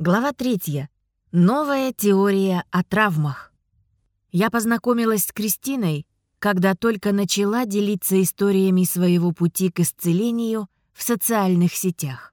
Глава третья. Новая теория о травмах. Я познакомилась с Кристиной, когда только начала делиться историями своего пути к исцелению в социальных сетях.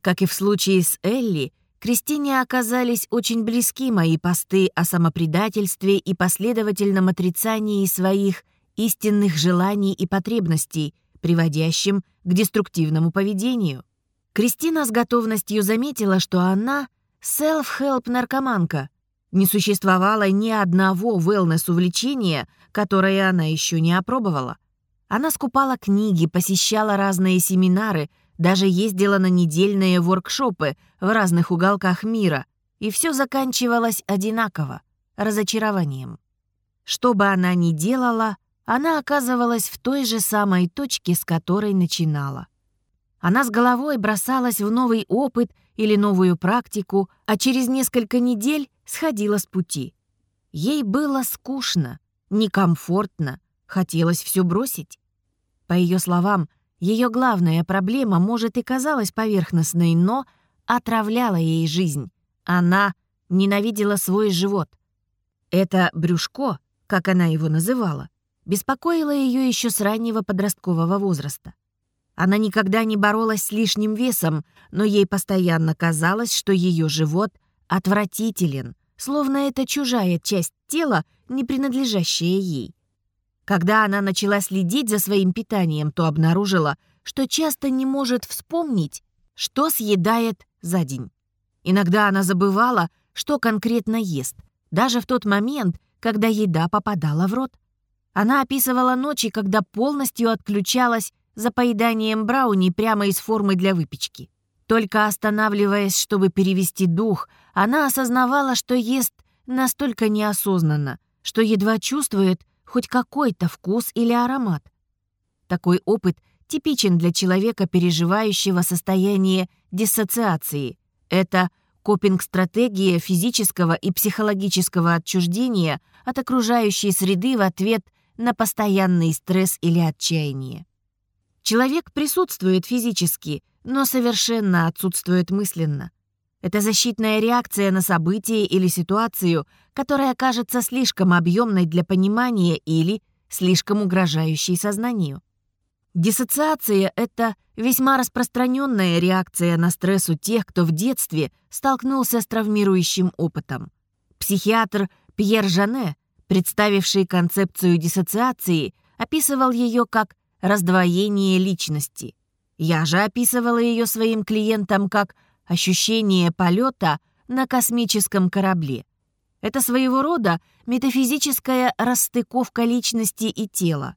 Как и в случае с Элли, Кристине оказались очень близки мои посты о самопредательстве и последовательном отрицании своих истинных желаний и потребностей, приводящим к деструктивному поведению. Кристина с готовностью заметила, что она — селф-хелп-наркоманка. Не существовало ни одного wellness-увлечения, которое она еще не опробовала. Она скупала книги, посещала разные семинары, даже ездила на недельные воркшопы в разных уголках мира, и все заканчивалось одинаково — разочарованием. Что бы она ни делала, она оказывалась в той же самой точке, с которой начинала. Она с головой бросалась в новый опыт или новую практику, а через несколько недель сходила с пути. Ей было скучно, некомфортно, хотелось все бросить. По ее словам, ее главная проблема, может, и казалась поверхностной, но отравляла ей жизнь. Она ненавидела свой живот. Это брюшко, как она его называла, беспокоило ее еще с раннего подросткового возраста. Она никогда не боролась с лишним весом, но ей постоянно казалось, что ее живот отвратителен, словно это чужая часть тела, не принадлежащая ей. Когда она начала следить за своим питанием, то обнаружила, что часто не может вспомнить, что съедает за день. Иногда она забывала, что конкретно ест, даже в тот момент, когда еда попадала в рот. Она описывала ночи, когда полностью отключалась за поеданием брауни прямо из формы для выпечки. Только останавливаясь, чтобы перевести дух, она осознавала, что ест настолько неосознанно, что едва чувствует хоть какой-то вкус или аромат. Такой опыт типичен для человека, переживающего состояние диссоциации. Это копинг-стратегия физического и психологического отчуждения от окружающей среды в ответ на постоянный стресс или отчаяние. Человек присутствует физически, но совершенно отсутствует мысленно. Это защитная реакция на событие или ситуацию, которая кажется слишком объемной для понимания или слишком угрожающей сознанию. Диссоциация — это весьма распространенная реакция на стресс у тех, кто в детстве столкнулся с травмирующим опытом. Психиатр Пьер Жане, представивший концепцию диссоциации, описывал ее как раздвоение личности. Я же описывала ее своим клиентам как ощущение полета на космическом корабле. Это своего рода метафизическая расстыковка личности и тела.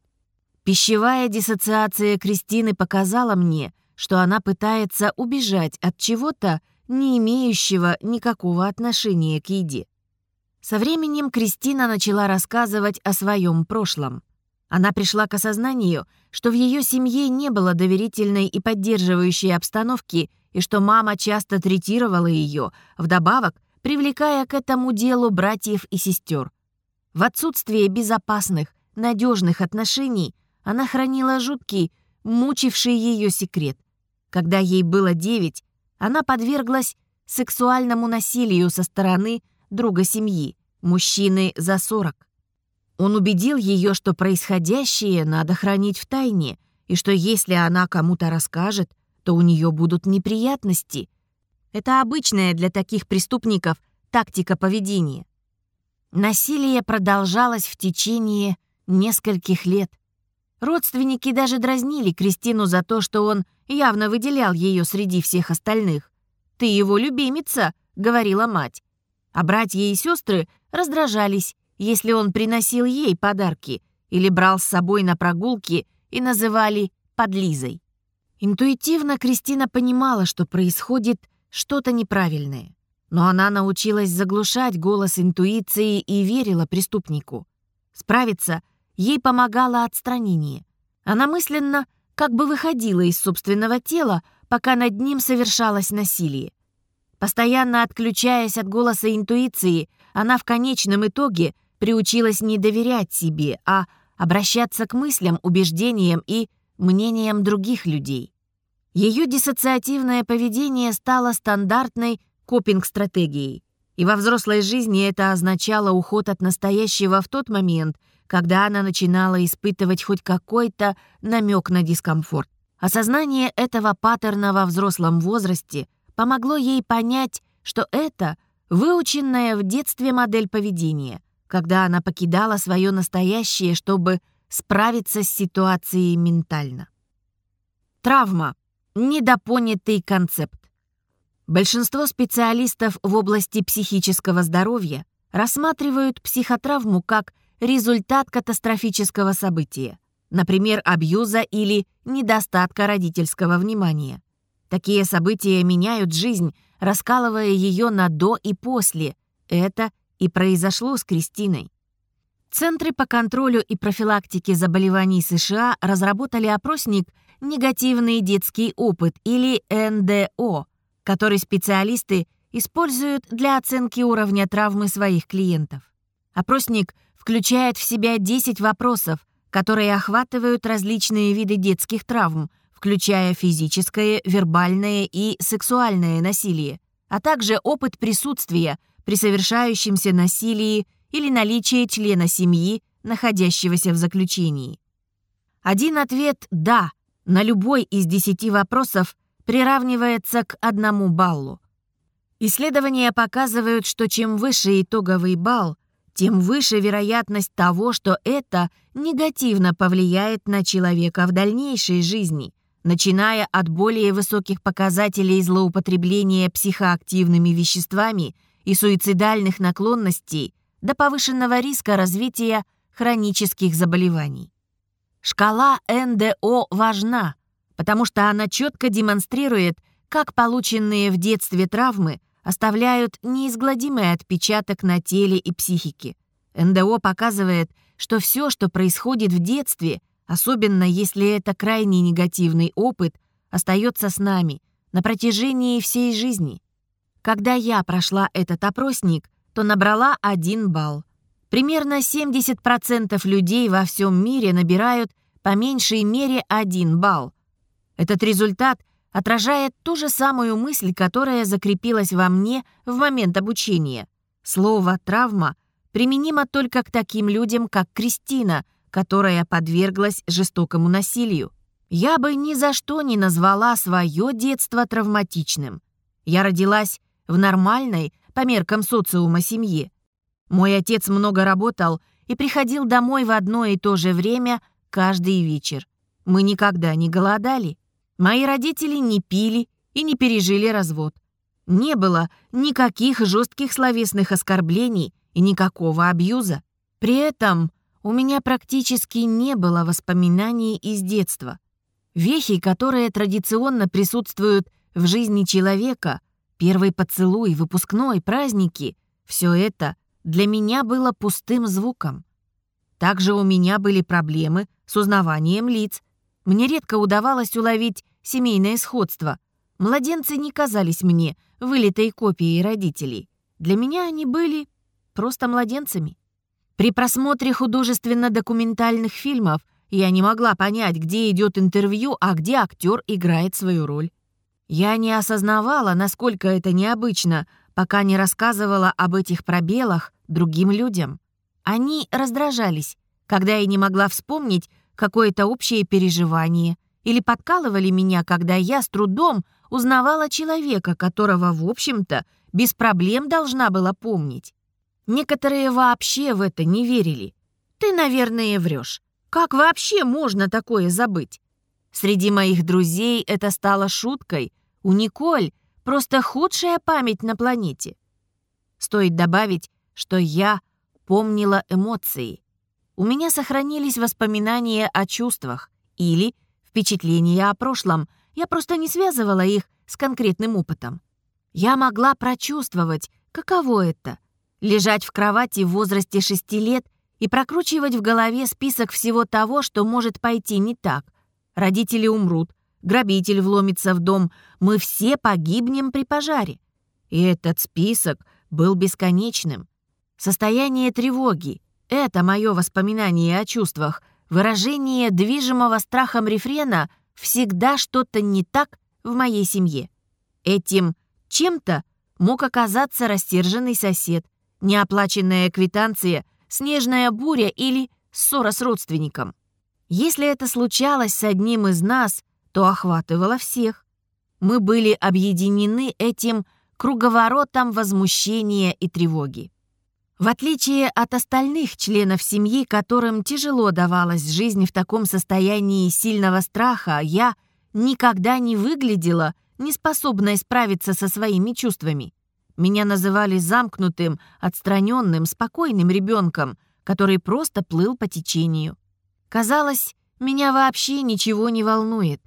Пищевая диссоциация Кристины показала мне, что она пытается убежать от чего-то, не имеющего никакого отношения к еде. Со временем Кристина начала рассказывать о своем прошлом. Она пришла к осознанию, что в ее семье не было доверительной и поддерживающей обстановки, и что мама часто третировала ее, вдобавок привлекая к этому делу братьев и сестер. В отсутствие безопасных, надежных отношений она хранила жуткий, мучивший ее секрет. Когда ей было девять, она подверглась сексуальному насилию со стороны друга семьи, мужчины за сорок. Он убедил ее, что происходящее надо хранить в тайне, и что если она кому-то расскажет, то у нее будут неприятности. Это обычная для таких преступников тактика поведения. Насилие продолжалось в течение нескольких лет. Родственники даже дразнили Кристину за то, что он явно выделял ее среди всех остальных. «Ты его любимица», — говорила мать. А братья и сестры раздражались если он приносил ей подарки или брал с собой на прогулки и называли подлизой. Интуитивно Кристина понимала, что происходит что-то неправильное. Но она научилась заглушать голос интуиции и верила преступнику. Справиться ей помогало отстранение. Она мысленно как бы выходила из собственного тела, пока над ним совершалось насилие. Постоянно отключаясь от голоса интуиции, она в конечном итоге – приучилась не доверять себе, а обращаться к мыслям, убеждениям и мнениям других людей. Ее диссоциативное поведение стало стандартной копинг-стратегией. И во взрослой жизни это означало уход от настоящего в тот момент, когда она начинала испытывать хоть какой-то намек на дискомфорт. Осознание этого паттерна во взрослом возрасте помогло ей понять, что это выученная в детстве модель поведения, когда она покидала свое настоящее, чтобы справиться с ситуацией ментально. Травма — недопонятый концепт. Большинство специалистов в области психического здоровья рассматривают психотравму как результат катастрофического события, например, абьюза или недостатка родительского внимания. Такие события меняют жизнь, раскалывая ее на «до» и «после». Это и произошло с Кристиной. Центры по контролю и профилактике заболеваний США разработали опросник «Негативный детский опыт» или НДО – который специалисты используют для оценки уровня травмы своих клиентов. Опросник включает в себя 10 вопросов, которые охватывают различные виды детских травм, включая физическое, вербальное и сексуальное насилие, а также опыт присутствия при совершающемся насилии или наличие члена семьи, находящегося в заключении. Один ответ «да» на любой из 10 вопросов приравнивается к одному баллу. Исследования показывают, что чем выше итоговый балл, тем выше вероятность того, что это негативно повлияет на человека в дальнейшей жизни, начиная от более высоких показателей злоупотребления психоактивными веществами и суицидальных наклонностей до повышенного риска развития хронических заболеваний. Шкала НДО важна, потому что она четко демонстрирует, как полученные в детстве травмы оставляют неизгладимый отпечаток на теле и психике. НДО показывает, что все, что происходит в детстве, особенно если это крайне негативный опыт, остается с нами на протяжении всей жизни. Когда я прошла этот опросник, то набрала один балл. Примерно 70% людей во всем мире набирают по меньшей мере один балл. Этот результат отражает ту же самую мысль, которая закрепилась во мне в момент обучения. Слово «травма» применимо только к таким людям, как Кристина, которая подверглась жестокому насилию. Я бы ни за что не назвала свое детство травматичным. Я родилась в нормальной, по меркам социума, семье. Мой отец много работал и приходил домой в одно и то же время каждый вечер. Мы никогда не голодали. Мои родители не пили и не пережили развод. Не было никаких жестких словесных оскорблений и никакого абьюза. При этом у меня практически не было воспоминаний из детства. Вехи, которые традиционно присутствуют в жизни человека, первый поцелуй, выпускной, праздники — все это для меня было пустым звуком. Также у меня были проблемы с узнаванием лиц, мне редко удавалось уловить семейное сходство. Младенцы не казались мне вылитой копией родителей. Для меня они были просто младенцами. При просмотре художественно-документальных фильмов я не могла понять, где идет интервью, а где актер играет свою роль. Я не осознавала, насколько это необычно, пока не рассказывала об этих пробелах другим людям. Они раздражались, когда я не могла вспомнить, какое-то общее переживание или подкалывали меня, когда я с трудом узнавала человека, которого, в общем-то, без проблем должна была помнить. Некоторые вообще в это не верили. Ты, наверное, врешь. Как вообще можно такое забыть? Среди моих друзей это стало шуткой. У Николь просто худшая память на планете. Стоит добавить, что я помнила эмоции. У меня сохранились воспоминания о чувствах или впечатления о прошлом. Я просто не связывала их с конкретным опытом. Я могла прочувствовать, каково это — лежать в кровати в возрасте шести лет и прокручивать в голове список всего того, что может пойти не так. Родители умрут, грабитель вломится в дом, мы все погибнем при пожаре. И этот список был бесконечным. Состояние тревоги, это мое воспоминание о чувствах, выражение движимого страхом рефрена «всегда что-то не так в моей семье». Этим чем-то мог оказаться растерженный сосед, неоплаченная квитанция, снежная буря или ссора с родственником. Если это случалось с одним из нас, то охватывало всех. Мы были объединены этим круговоротом возмущения и тревоги. В отличие от остальных членов семьи, которым тяжело давалась жизнь в таком состоянии сильного страха, я никогда не выглядела неспособной справиться со своими чувствами. Меня называли замкнутым, отстраненным, спокойным ребенком, который просто плыл по течению. Казалось, меня вообще ничего не волнует.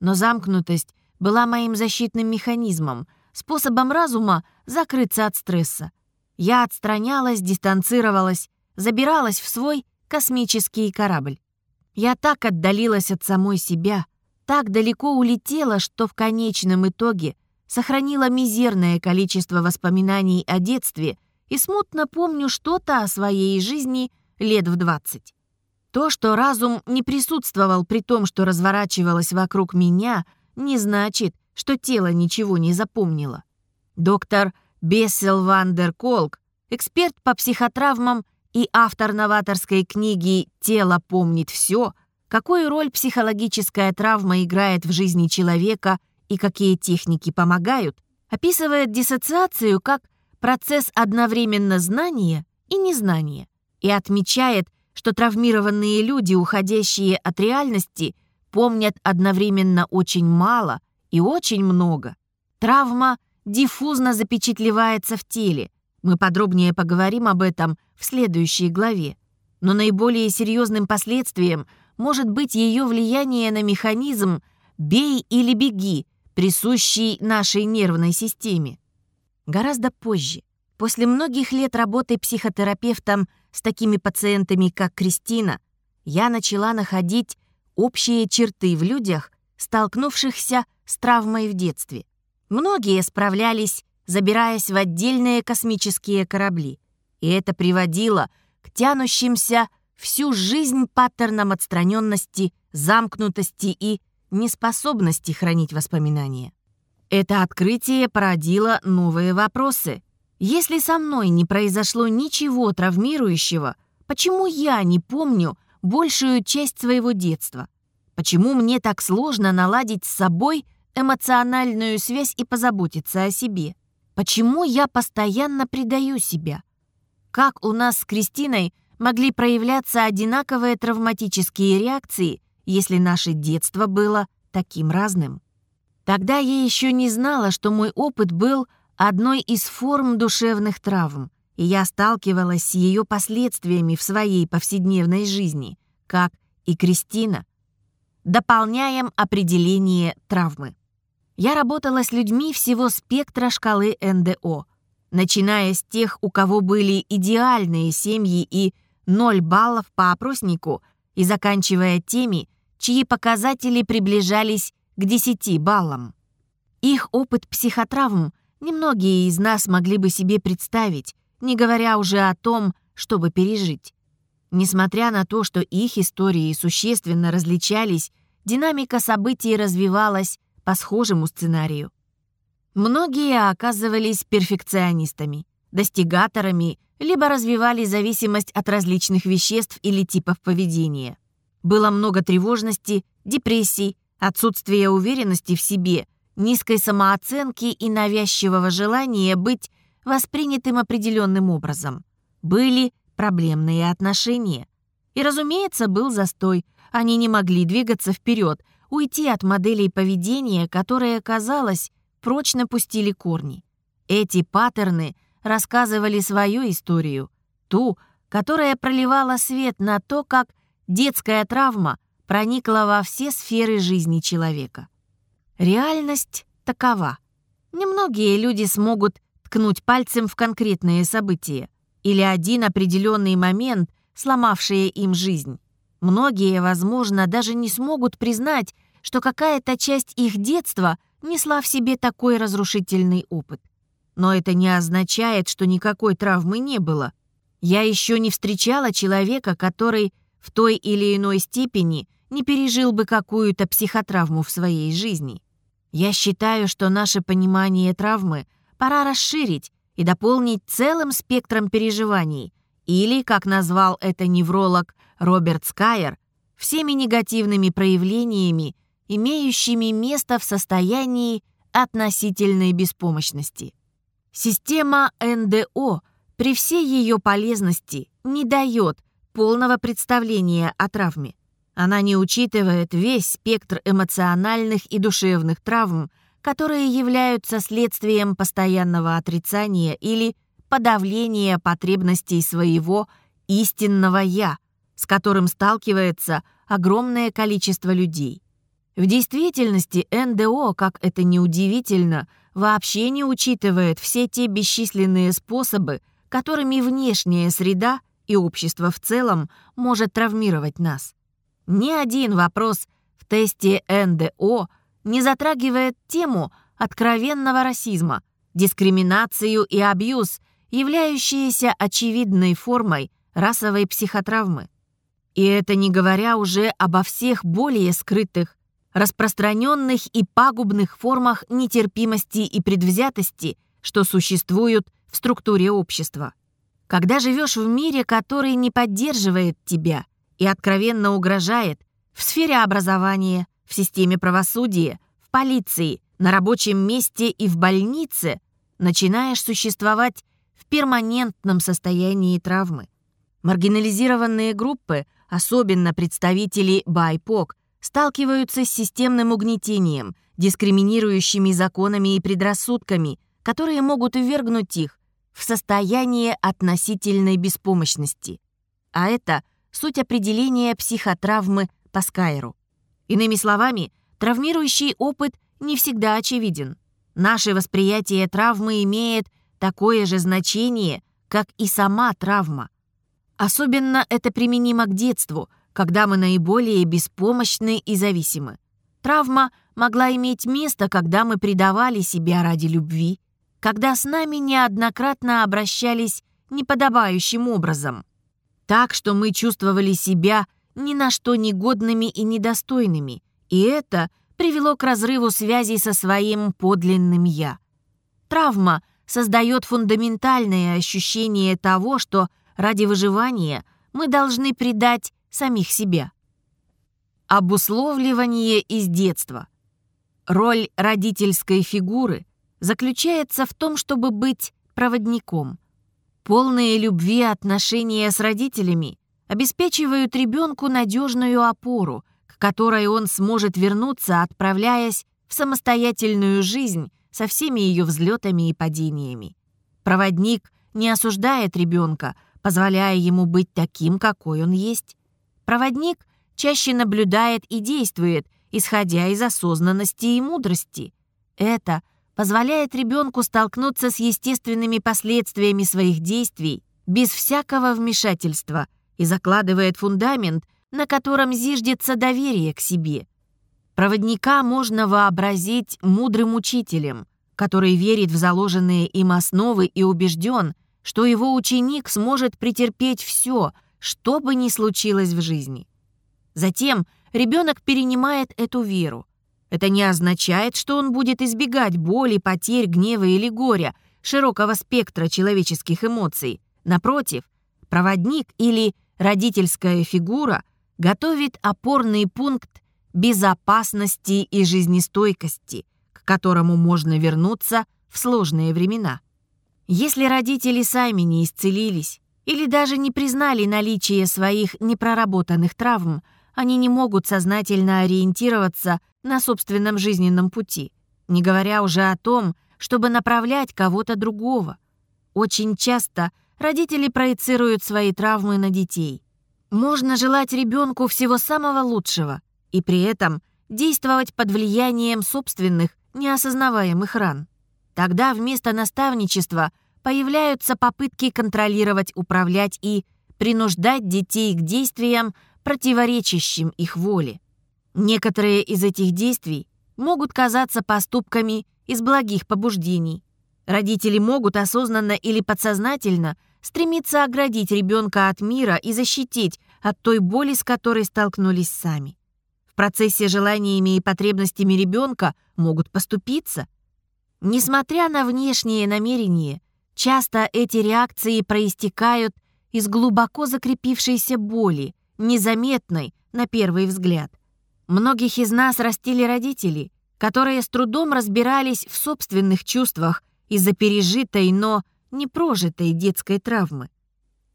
Но замкнутость была моим защитным механизмом, способом разума закрыться от стресса. Я отстранялась, дистанцировалась, забиралась в свой космический корабль. Я так отдалилась от самой себя, так далеко улетела, что в конечном итоге сохранила мизерное количество воспоминаний о детстве и смутно помню что-то о своей жизни лет в двадцать. То, что разум не присутствовал при том, что разворачивалось вокруг меня, не значит, что тело ничего не запомнило. Доктор Бессел Вандер Колк, эксперт по психотравмам и автор новаторской книги «Тело помнит все», какую роль психологическая травма играет в жизни человека и какие техники помогают, описывает диссоциацию как процесс одновременно знания и незнания и отмечает, что травмированные люди, уходящие от реальности, помнят одновременно очень мало и очень много. Травма диффузно запечатлевается в теле. Мы подробнее поговорим об этом в следующей главе. Но наиболее серьезным последствием может быть ее влияние на механизм «бей или беги», присущий нашей нервной системе. Гораздо позже, после многих лет работы психотерапевтом с такими пациентами, как Кристина, я начала находить общие черты в людях, столкнувшихся с травмой в детстве. Многие справлялись, забираясь в отдельные космические корабли, и это приводило к тянущимся всю жизнь паттернам отстраненности, замкнутости и неспособности хранить воспоминания. Это открытие породило новые вопросы. Если со мной не произошло ничего травмирующего, почему я не помню большую часть своего детства? Почему мне так сложно наладить с собой эмоциональную связь и позаботиться о себе. Почему я постоянно предаю себя? Как у нас с Кристиной могли проявляться одинаковые травматические реакции, если наше детство было таким разным? Тогда я еще не знала, что мой опыт был одной из форм душевных травм, и я сталкивалась с ее последствиями в своей повседневной жизни, как и Кристина. Дополняем определение травмы. Я работала с людьми всего спектра шкалы НДО, начиная с тех, у кого были идеальные семьи и 0 баллов по опроснику, и заканчивая теми, чьи показатели приближались к 10 баллам. Их опыт психотравм немногие из нас могли бы себе представить, не говоря уже о том, чтобы пережить. Несмотря на то, что их истории существенно различались, динамика событий развивалась по схожему сценарию. Многие оказывались перфекционистами, достигаторами, либо развивали зависимость от различных веществ или типов поведения. Было много тревожности, депрессий, отсутствия уверенности в себе, низкой самооценки и навязчивого желания быть воспринятым определенным образом. Были проблемные отношения. И, разумеется, был застой. Они не могли двигаться вперед, уйти от моделей поведения, которые, казалось, прочно пустили корни. Эти паттерны рассказывали свою историю, ту, которая проливала свет на то, как детская травма проникла во все сферы жизни человека. Реальность такова. Немногие люди смогут ткнуть пальцем в конкретные события или один определенный момент, сломавшие им жизнь. Многие, возможно, даже не смогут признать, что какая-то часть их детства несла в себе такой разрушительный опыт. Но это не означает, что никакой травмы не было. Я еще не встречала человека, который в той или иной степени не пережил бы какую-то психотравму в своей жизни. Я считаю, что наше понимание травмы пора расширить и дополнить целым спектром переживаний, или, как назвал это невролог Роберт Скайер, всеми негативными проявлениями, имеющими место в состоянии относительной беспомощности. Система НДО при всей ее полезности не дает полного представления о травме. Она не учитывает весь спектр эмоциональных и душевных травм, которые являются следствием постоянного отрицания или подавления потребностей своего истинного «я», с которым сталкивается огромное количество людей. В действительности НДО, как это ни удивительно, вообще не учитывает все те бесчисленные способы, которыми внешняя среда и общество в целом может травмировать нас. Ни один вопрос в тесте НДО не затрагивает тему откровенного расизма, дискриминацию и абьюз, являющиеся очевидной формой расовой психотравмы. И это не говоря уже обо всех более скрытых, распространенных и пагубных формах нетерпимости и предвзятости, что существуют в структуре общества. Когда живешь в мире, который не поддерживает тебя – и откровенно угрожает в сфере образования, в системе правосудия, в полиции, на рабочем месте и в больнице, начинаешь существовать в перманентном состоянии травмы. Маргинализированные группы, особенно представители БАЙПОК, сталкиваются с системным угнетением, дискриминирующими законами и предрассудками, которые могут ввергнуть их в состояние относительной беспомощности. А это – суть определения психотравмы по Скайру. Иными словами, травмирующий опыт не всегда очевиден. Наше восприятие травмы имеет такое же значение, как и сама травма. Особенно это применимо к детству, когда мы наиболее беспомощны и зависимы. Травма могла иметь место, когда мы предавали себя ради любви, когда с нами неоднократно обращались неподобающим образом – так, что мы чувствовали себя ни на что негодными и недостойными, и это привело к разрыву связи со своим подлинным «я». Травма создает фундаментальное ощущение того, что ради выживания мы должны предать самих себя. Обусловливание из детства. Роль родительской фигуры заключается в том, чтобы быть проводником – Полные любви отношения с родителями обеспечивают ребенку надежную опору, к которой он сможет вернуться, отправляясь в самостоятельную жизнь со всеми ее взлетами и падениями. Проводник не осуждает ребенка, позволяя ему быть таким, какой он есть. Проводник чаще наблюдает и действует, исходя из осознанности и мудрости. Это – позволяет ребенку столкнуться с естественными последствиями своих действий без всякого вмешательства и закладывает фундамент, на котором зиждется доверие к себе. Проводника можно вообразить мудрым учителем, который верит в заложенные им основы и убежден, что его ученик сможет претерпеть все, что бы ни случилось в жизни. Затем ребенок перенимает эту веру, это не означает, что он будет избегать боли, потерь, гнева или горя, широкого спектра человеческих эмоций. Напротив, проводник или родительская фигура готовит опорный пункт безопасности и жизнестойкости, к которому можно вернуться в сложные времена. Если родители сами не исцелились или даже не признали наличие своих непроработанных травм, они не могут сознательно ориентироваться на собственном жизненном пути, не говоря уже о том, чтобы направлять кого-то другого. Очень часто родители проецируют свои травмы на детей. Можно желать ребенку всего самого лучшего и при этом действовать под влиянием собственных неосознаваемых ран. Тогда вместо наставничества появляются попытки контролировать, управлять и принуждать детей к действиям, противоречащим их воле. Некоторые из этих действий могут казаться поступками из благих побуждений. Родители могут осознанно или подсознательно стремиться оградить ребенка от мира и защитить от той боли, с которой столкнулись сами. В процессе желаниями и потребностями ребенка могут поступиться. Несмотря на внешние намерения, часто эти реакции проистекают из глубоко закрепившейся боли, незаметной на первый взгляд. Многих из нас растили родители, которые с трудом разбирались в собственных чувствах из-за пережитой, но не прожитой детской травмы.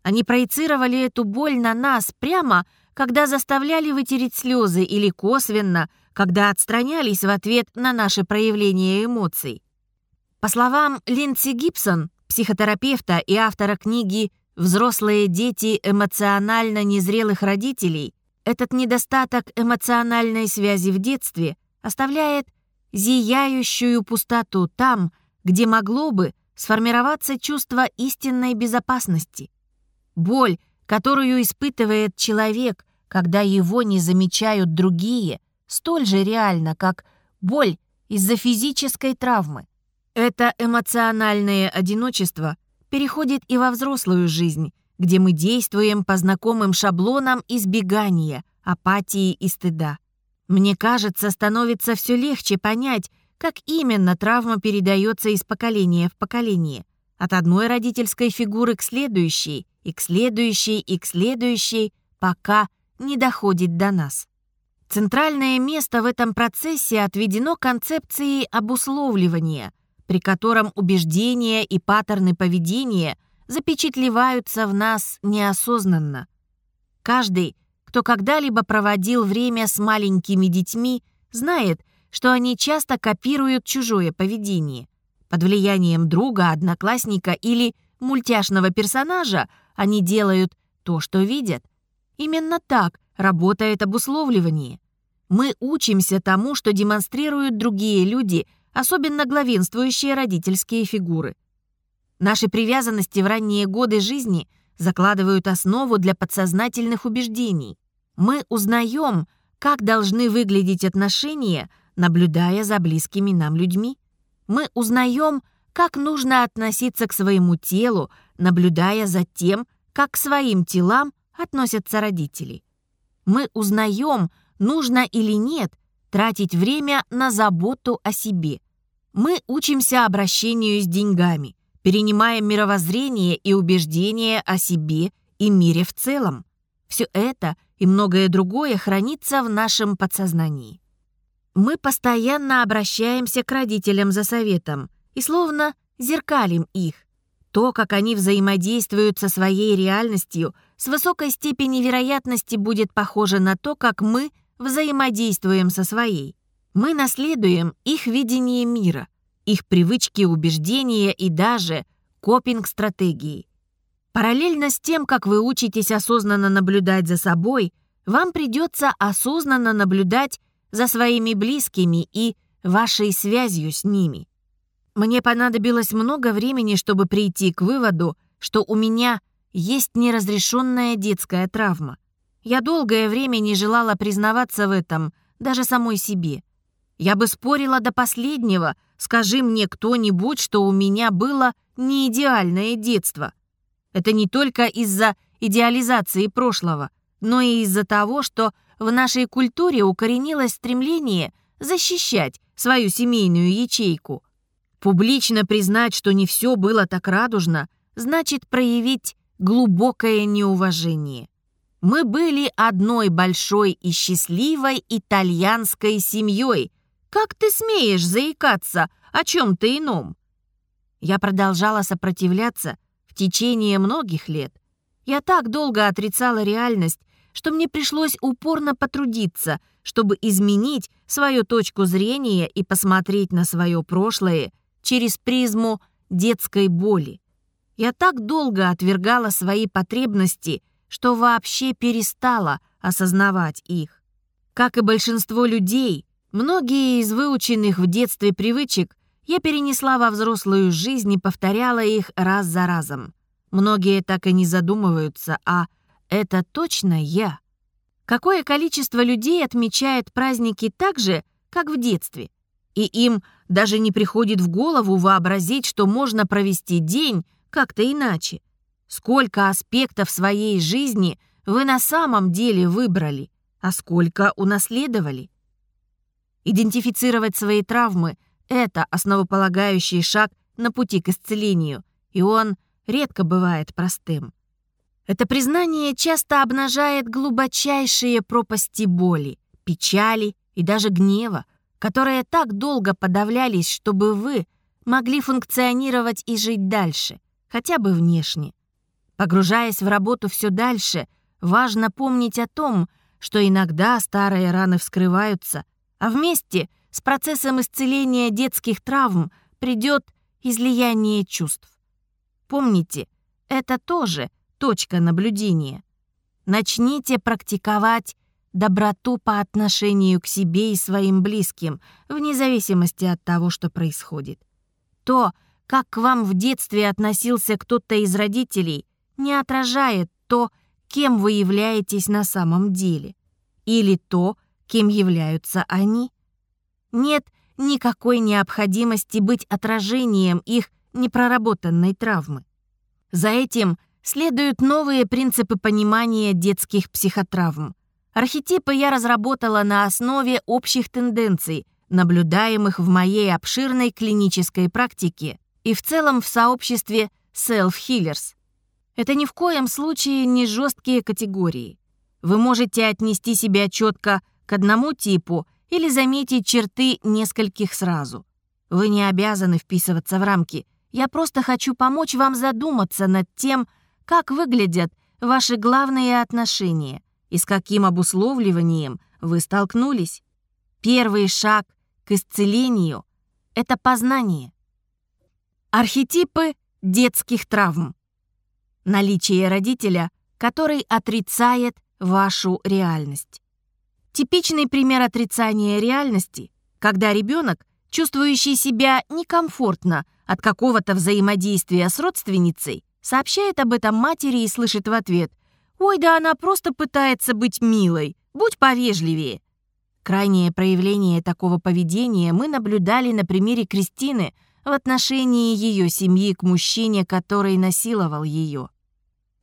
Они проецировали эту боль на нас прямо, когда заставляли вытереть слезы или косвенно, когда отстранялись в ответ на наше проявление эмоций. По словам Линдси Гибсон, психотерапевта и автора книги «Взрослые дети эмоционально незрелых родителей», этот недостаток эмоциональной связи в детстве оставляет зияющую пустоту там, где могло бы сформироваться чувство истинной безопасности. Боль, которую испытывает человек, когда его не замечают другие, столь же реальна, как боль из-за физической травмы. Это эмоциональное одиночество переходит и во взрослую жизнь, где мы действуем по знакомым шаблонам избегания, апатии и стыда. Мне кажется, становится все легче понять, как именно травма передается из поколения в поколение, от одной родительской фигуры к следующей, и к следующей, и к следующей, пока не доходит до нас. Центральное место в этом процессе отведено концепции обусловливания, при котором убеждения и паттерны поведения запечатлеваются в нас неосознанно. Каждый кто когда-либо проводил время с маленькими детьми, знает, что они часто копируют чужое поведение. Под влиянием друга, одноклассника или мультяшного персонажа они делают то, что видят. Именно так работает обусловливание. Мы учимся тому, что демонстрируют другие люди, особенно главенствующие родительские фигуры. Наши привязанности в ранние годы жизни закладывают основу для подсознательных убеждений. Мы узнаем, как должны выглядеть отношения, наблюдая за близкими нам людьми. Мы узнаем, как нужно относиться к своему телу, наблюдая за тем, как к своим телам относятся родители. Мы узнаем, нужно или нет тратить время на заботу о себе. Мы учимся обращению с деньгами, перенимаем мировоззрение и убеждения о себе и мире в целом. Все это и многое другое хранится в нашем подсознании. Мы постоянно обращаемся к родителям за советом и словно зеркалим их. То, как они взаимодействуют со своей реальностью, с высокой степени вероятности будет похоже на то, как мы взаимодействуем со своей. Мы наследуем их видение мира, их привычки, убеждения и даже копинг-стратегии. Параллельно с тем, как вы учитесь осознанно наблюдать за собой, вам придется осознанно наблюдать за своими близкими и вашей связью с ними. Мне понадобилось много времени, чтобы прийти к выводу, что у меня есть неразрешенная детская травма. Я долгое время не желала признаваться в этом, даже самой себе. Я бы спорила до последнего, скажи мне кто-нибудь, что у меня было не идеальное детство — это не только из-за идеализации прошлого, но и из-за того, что в нашей культуре укоренилось стремление защищать свою семейную ячейку. Публично признать, что не все было так радужно, значит проявить глубокое неуважение. Мы были одной большой и счастливой итальянской семьей. Как ты смеешь заикаться о чем-то ином? Я продолжала сопротивляться, в течение многих лет я так долго отрицала реальность, что мне пришлось упорно потрудиться, чтобы изменить свою точку зрения и посмотреть на свое прошлое через призму детской боли. Я так долго отвергала свои потребности, что вообще перестала осознавать их. Как и большинство людей, многие из выученных в детстве привычек я перенесла во взрослую жизнь и повторяла их раз за разом. Многие так и не задумываются, а это точно я. Какое количество людей отмечает праздники так же, как в детстве? И им даже не приходит в голову вообразить, что можно провести день как-то иначе. Сколько аспектов своей жизни вы на самом деле выбрали, а сколько унаследовали? Идентифицировать свои травмы это основополагающий шаг на пути к исцелению, и он редко бывает простым. Это признание часто обнажает глубочайшие пропасти боли, печали и даже гнева, которые так долго подавлялись, чтобы вы могли функционировать и жить дальше, хотя бы внешне. Погружаясь в работу все дальше, важно помнить о том, что иногда старые раны вскрываются, а вместе с процессом исцеления детских травм придет излияние чувств. Помните, это тоже точка наблюдения. Начните практиковать доброту по отношению к себе и своим близким, вне зависимости от того, что происходит. То, как к вам в детстве относился кто-то из родителей, не отражает то, кем вы являетесь на самом деле, или то, кем являются они. Нет никакой необходимости быть отражением их непроработанной травмы. За этим следуют новые принципы понимания детских психотравм. Архетипы я разработала на основе общих тенденций, наблюдаемых в моей обширной клинической практике и в целом в сообществе self-healers. Это ни в коем случае не жесткие категории. Вы можете отнести себя четко к одному типу или заметить черты нескольких сразу. Вы не обязаны вписываться в рамки. Я просто хочу помочь вам задуматься над тем, как выглядят ваши главные отношения и с каким обусловливанием вы столкнулись. Первый шаг к исцелению — это познание. Архетипы детских травм. Наличие родителя, который отрицает вашу реальность. Типичный пример отрицания реальности, когда ребенок, чувствующий себя некомфортно от какого-то взаимодействия с родственницей, сообщает об этом матери и слышит в ответ «Ой, да она просто пытается быть милой, будь повежливее». Крайнее проявление такого поведения мы наблюдали на примере Кристины в отношении ее семьи к мужчине, который насиловал ее.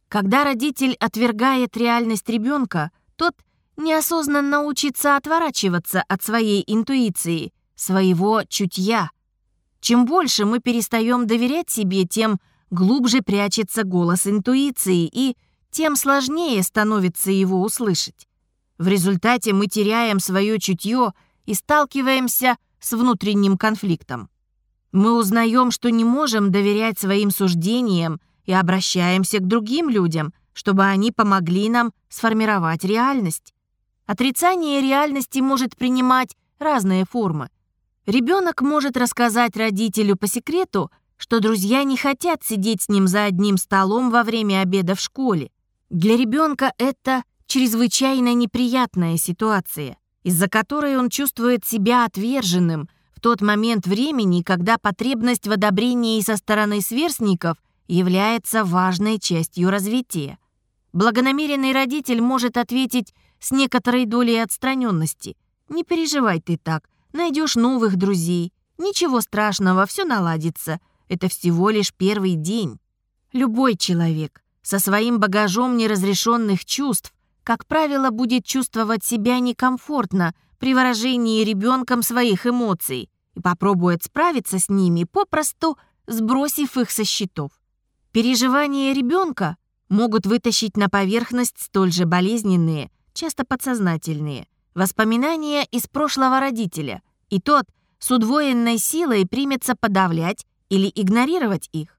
Когда родитель отвергает реальность ребенка, тот неосознанно учится отворачиваться от своей интуиции, своего чутья. Чем больше мы перестаем доверять себе, тем глубже прячется голос интуиции, и тем сложнее становится его услышать. В результате мы теряем свое чутье и сталкиваемся с внутренним конфликтом. Мы узнаем, что не можем доверять своим суждениям и обращаемся к другим людям, чтобы они помогли нам сформировать реальность. Отрицание реальности может принимать разные формы. Ребенок может рассказать родителю по секрету, что друзья не хотят сидеть с ним за одним столом во время обеда в школе. Для ребенка это чрезвычайно неприятная ситуация, из-за которой он чувствует себя отверженным в тот момент времени, когда потребность в одобрении со стороны сверстников является важной частью развития. Благонамеренный родитель может ответить с некоторой долей отстраненности. «Не переживай ты так, найдешь новых друзей. Ничего страшного, все наладится. Это всего лишь первый день». Любой человек со своим багажом неразрешенных чувств, как правило, будет чувствовать себя некомфортно при выражении ребенком своих эмоций и попробует справиться с ними, попросту сбросив их со счетов. Переживания ребенка могут вытащить на поверхность столь же болезненные, часто подсознательные, воспоминания из прошлого родителя, и тот с удвоенной силой примется подавлять или игнорировать их.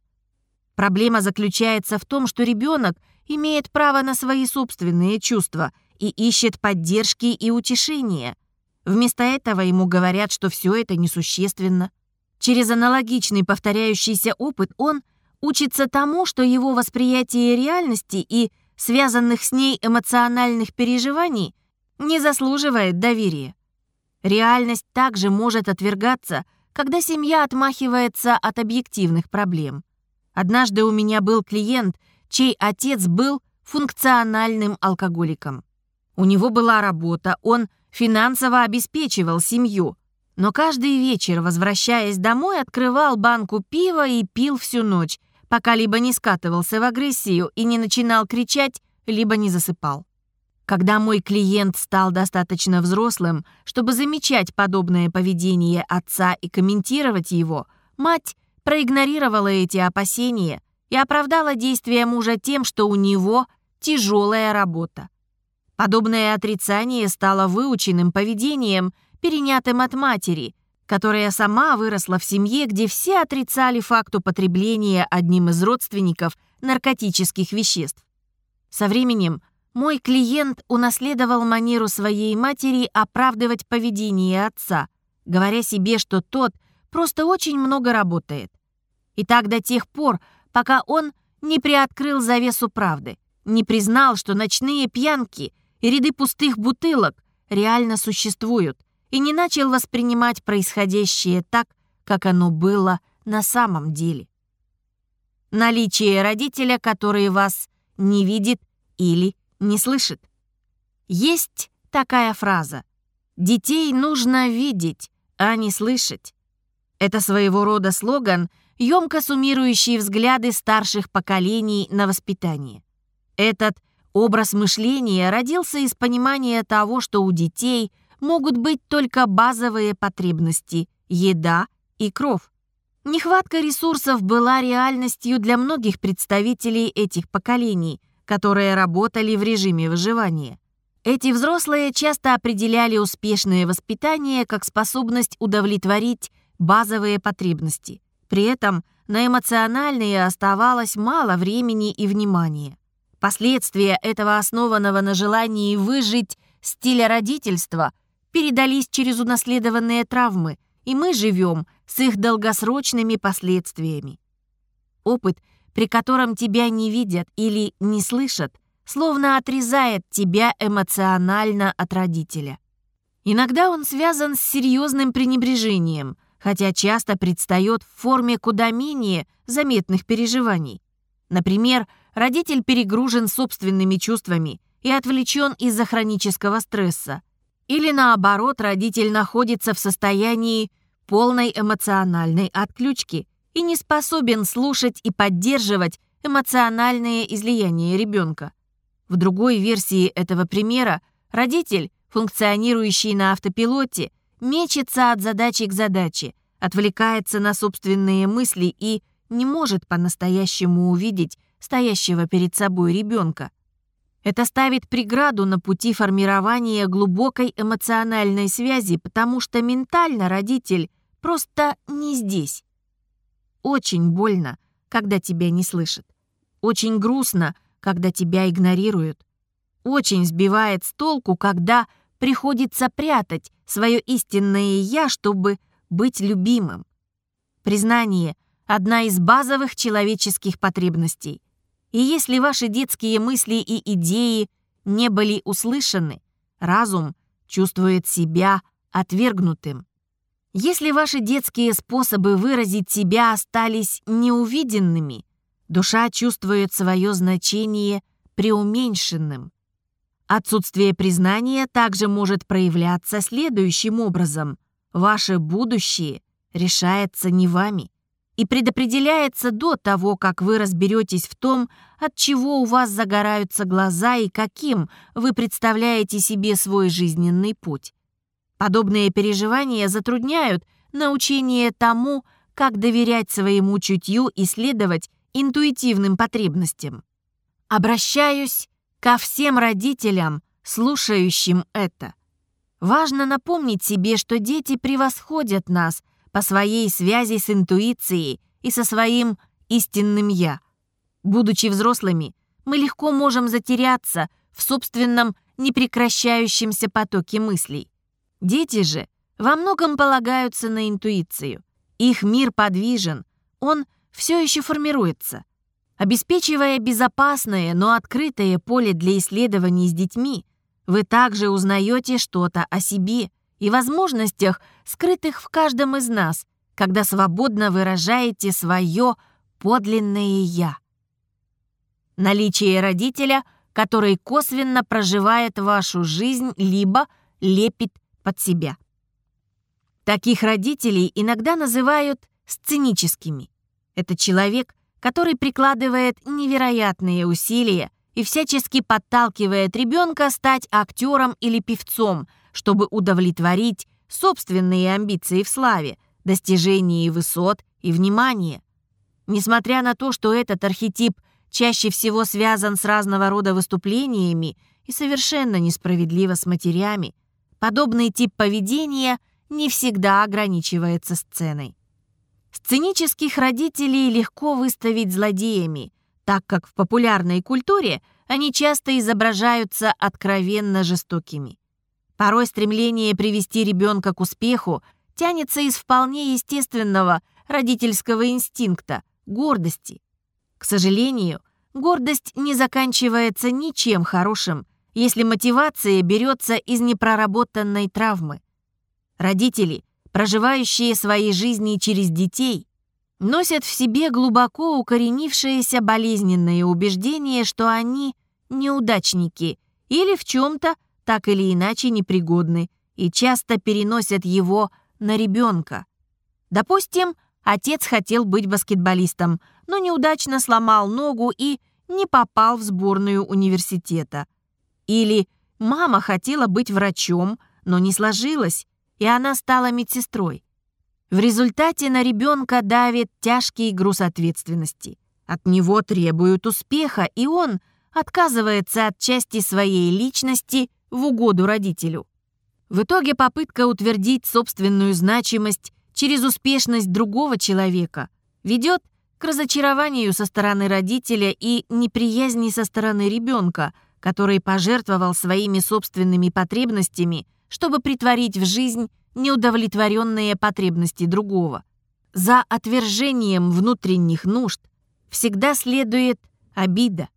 Проблема заключается в том, что ребенок имеет право на свои собственные чувства и ищет поддержки и утешения. Вместо этого ему говорят, что все это несущественно. Через аналогичный повторяющийся опыт он – учится тому, что его восприятие реальности и связанных с ней эмоциональных переживаний не заслуживает доверия. Реальность также может отвергаться, когда семья отмахивается от объективных проблем. Однажды у меня был клиент, чей отец был функциональным алкоголиком. У него была работа, он финансово обеспечивал семью, но каждый вечер, возвращаясь домой, открывал банку пива и пил всю ночь, пока либо не скатывался в агрессию и не начинал кричать, либо не засыпал. Когда мой клиент стал достаточно взрослым, чтобы замечать подобное поведение отца и комментировать его, мать проигнорировала эти опасения и оправдала действия мужа тем, что у него тяжелая работа. Подобное отрицание стало выученным поведением, перенятым от матери, которая сама выросла в семье, где все отрицали факт употребления одним из родственников наркотических веществ. Со временем мой клиент унаследовал манеру своей матери оправдывать поведение отца, говоря себе, что тот просто очень много работает. И так до тех пор, пока он не приоткрыл завесу правды, не признал, что ночные пьянки и ряды пустых бутылок реально существуют, и не начал воспринимать происходящее так, как оно было на самом деле. Наличие родителя, который вас не видит или не слышит. Есть такая фраза «Детей нужно видеть, а не слышать». Это своего рода слоган, емко суммирующий взгляды старших поколений на воспитание. Этот образ мышления родился из понимания того, что у детей могут быть только базовые потребности – еда и кров. Нехватка ресурсов была реальностью для многих представителей этих поколений – которые работали в режиме выживания. Эти взрослые часто определяли успешное воспитание как способность удовлетворить базовые потребности. При этом на эмоциональные оставалось мало времени и внимания. Последствия этого основанного на желании выжить стиля родительства передались через унаследованные травмы, и мы живем с их долгосрочными последствиями. Опыт при котором тебя не видят или не слышат, словно отрезает тебя эмоционально от родителя. Иногда он связан с серьезным пренебрежением, хотя часто предстает в форме куда менее заметных переживаний. Например, родитель перегружен собственными чувствами и отвлечен из-за хронического стресса. Или наоборот, родитель находится в состоянии полной эмоциональной отключки и не способен слушать и поддерживать эмоциональные излияния ребенка. В другой версии этого примера родитель, функционирующий на автопилоте, мечется от задачи к задаче, отвлекается на собственные мысли и не может по-настоящему увидеть стоящего перед собой ребенка. Это ставит преграду на пути формирования глубокой эмоциональной связи, потому что ментально родитель просто не здесь. Очень больно, когда тебя не слышат. Очень грустно, когда тебя игнорируют. Очень сбивает с толку, когда приходится прятать свое истинное «я», чтобы быть любимым. Признание — одна из базовых человеческих потребностей. И если ваши детские мысли и идеи не были услышаны, разум чувствует себя отвергнутым. Если ваши детские способы выразить себя остались неувиденными, душа чувствует свое значение преуменьшенным. Отсутствие признания также может проявляться следующим образом. Ваше будущее решается не вами и предопределяется до того, как вы разберетесь в том, от чего у вас загораются глаза и каким вы представляете себе свой жизненный путь. Подобные переживания затрудняют научение тому, как доверять своему чутью и следовать интуитивным потребностям. Обращаюсь ко всем родителям, слушающим это. Важно напомнить себе, что дети превосходят нас по своей связи с интуицией и со своим истинным «я». Будучи взрослыми, мы легко можем затеряться в собственном непрекращающемся потоке мыслей. Дети же во многом полагаются на интуицию. Их мир подвижен, он все еще формируется. Обеспечивая безопасное, но открытое поле для исследований с детьми, вы также узнаете что-то о себе и возможностях, скрытых в каждом из нас, когда свободно выражаете свое подлинное «я». Наличие родителя, который косвенно проживает вашу жизнь, либо лепит под себя. Таких родителей иногда называют сценическими. Это человек, который прикладывает невероятные усилия и всячески подталкивает ребенка стать актером или певцом, чтобы удовлетворить собственные амбиции в славе, достижении высот и внимания. Несмотря на то, что этот архетип чаще всего связан с разного рода выступлениями и совершенно несправедливо с матерями, подобный тип поведения не всегда ограничивается сценой. Сценических родителей легко выставить злодеями, так как в популярной культуре они часто изображаются откровенно жестокими. Порой стремление привести ребенка к успеху тянется из вполне естественного родительского инстинкта – гордости. К сожалению, гордость не заканчивается ничем хорошим, если мотивация берется из непроработанной травмы. Родители, проживающие свои жизни через детей, носят в себе глубоко укоренившееся болезненное убеждение, что они неудачники или в чем-то так или иначе непригодны и часто переносят его на ребенка. Допустим, отец хотел быть баскетболистом, но неудачно сломал ногу и не попал в сборную университета. Или мама хотела быть врачом, но не сложилось, и она стала медсестрой. В результате на ребенка давит тяжкий груз ответственности. От него требуют успеха, и он отказывается от части своей личности в угоду родителю. В итоге попытка утвердить собственную значимость через успешность другого человека ведет к разочарованию со стороны родителя и неприязни со стороны ребенка, который пожертвовал своими собственными потребностями, чтобы притворить в жизнь неудовлетворенные потребности другого. За отвержением внутренних нужд всегда следует обида.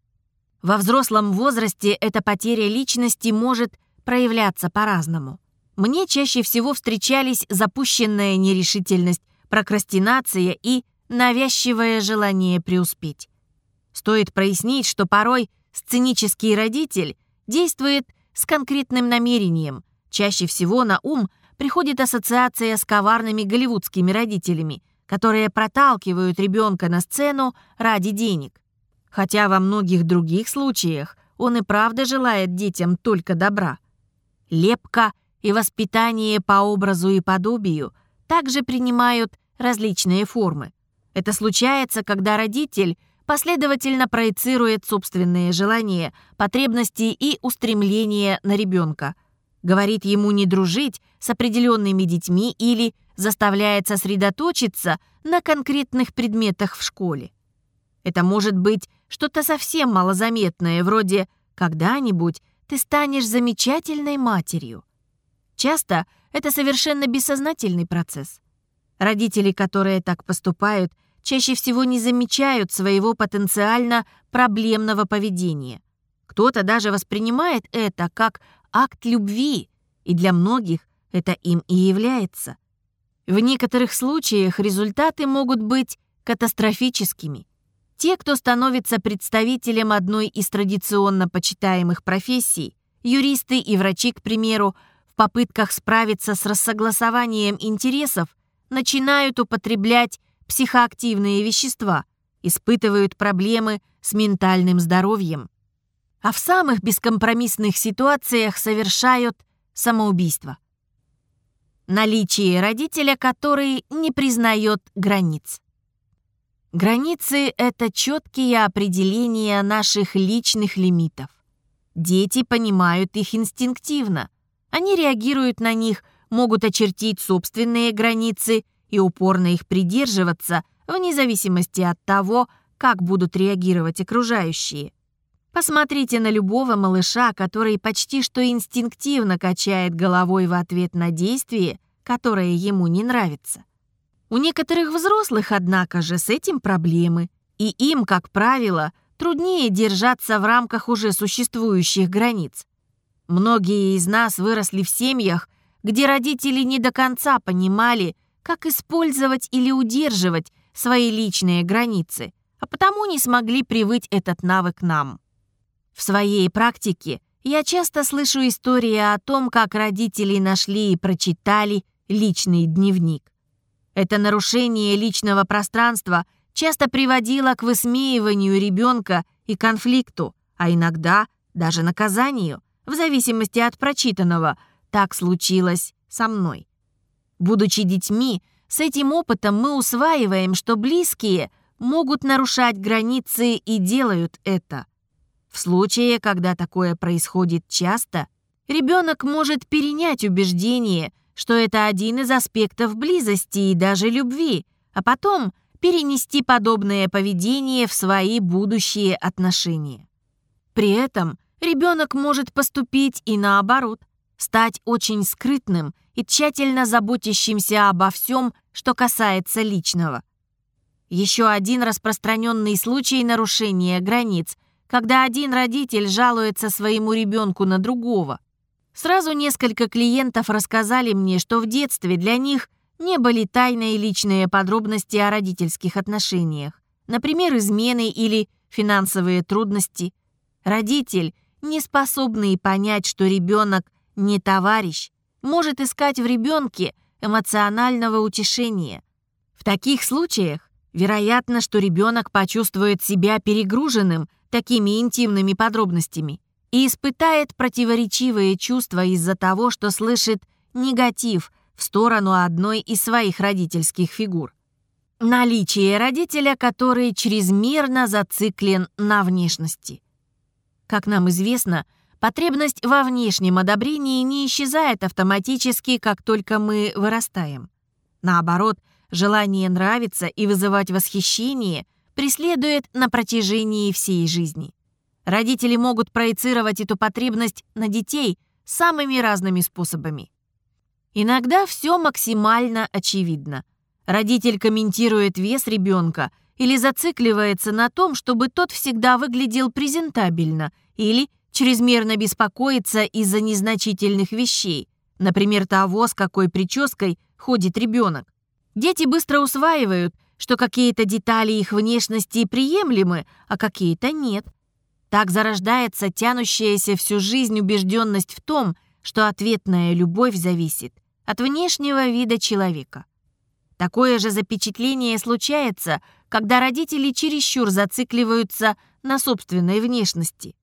Во взрослом возрасте эта потеря личности может проявляться по-разному. Мне чаще всего встречались запущенная нерешительность, прокрастинация и навязчивое желание преуспеть. Стоит прояснить, что порой сценический родитель действует с конкретным намерением. Чаще всего на ум приходит ассоциация с коварными голливудскими родителями, которые проталкивают ребенка на сцену ради денег хотя во многих других случаях он и правда желает детям только добра. Лепка и воспитание по образу и подобию также принимают различные формы. Это случается, когда родитель последовательно проецирует собственные желания, потребности и устремления на ребенка, говорит ему не дружить с определенными детьми или заставляет сосредоточиться на конкретных предметах в школе. Это может быть что-то совсем малозаметное, вроде «когда-нибудь ты станешь замечательной матерью». Часто это совершенно бессознательный процесс. Родители, которые так поступают, чаще всего не замечают своего потенциально проблемного поведения. Кто-то даже воспринимает это как акт любви, и для многих это им и является. В некоторых случаях результаты могут быть катастрофическими. Те, кто становится представителем одной из традиционно почитаемых профессий, юристы и врачи, к примеру, в попытках справиться с рассогласованием интересов, начинают употреблять психоактивные вещества, испытывают проблемы с ментальным здоровьем. А в самых бескомпромиссных ситуациях совершают самоубийство. Наличие родителя, который не признает границ. Границы — это четкие определения наших личных лимитов. Дети понимают их инстинктивно. Они реагируют на них, могут очертить собственные границы и упорно их придерживаться, вне зависимости от того, как будут реагировать окружающие. Посмотрите на любого малыша, который почти что инстинктивно качает головой в ответ на действие, которое ему не нравится. У некоторых взрослых, однако же, с этим проблемы, и им, как правило, труднее держаться в рамках уже существующих границ. Многие из нас выросли в семьях, где родители не до конца понимали, как использовать или удерживать свои личные границы, а потому не смогли привыть этот навык нам. В своей практике я часто слышу истории о том, как родители нашли и прочитали личный дневник. Это нарушение личного пространства часто приводило к высмеиванию ребенка и конфликту, а иногда даже наказанию, в зависимости от прочитанного. Так случилось со мной. Будучи детьми, с этим опытом мы усваиваем, что близкие могут нарушать границы и делают это. В случае, когда такое происходит часто, ребенок может перенять убеждение, что это один из аспектов близости и даже любви, а потом перенести подобное поведение в свои будущие отношения. При этом ребенок может поступить и наоборот, стать очень скрытным и тщательно заботящимся обо всем, что касается личного. Еще один распространенный случай нарушения границ, когда один родитель жалуется своему ребенку на другого. Сразу несколько клиентов рассказали мне, что в детстве для них не были тайные личные подробности о родительских отношениях, например, измены или финансовые трудности. Родитель, не способный понять, что ребенок не товарищ, может искать в ребенке эмоционального утешения. В таких случаях вероятно, что ребенок почувствует себя перегруженным такими интимными подробностями и испытает противоречивые чувства из-за того, что слышит негатив в сторону одной из своих родительских фигур. Наличие родителя, который чрезмерно зациклен на внешности. Как нам известно, Потребность во внешнем одобрении не исчезает автоматически, как только мы вырастаем. Наоборот, желание нравиться и вызывать восхищение преследует на протяжении всей жизни. Родители могут проецировать эту потребность на детей самыми разными способами. Иногда все максимально очевидно. Родитель комментирует вес ребенка или зацикливается на том, чтобы тот всегда выглядел презентабельно или чрезмерно беспокоиться из-за незначительных вещей, например, того, с какой прической ходит ребенок. Дети быстро усваивают, что какие-то детали их внешности приемлемы, а какие-то нет. Так зарождается тянущаяся всю жизнь убежденность в том, что ответная любовь зависит от внешнего вида человека. Такое же запечатление случается, когда родители чересчур зацикливаются на собственной внешности.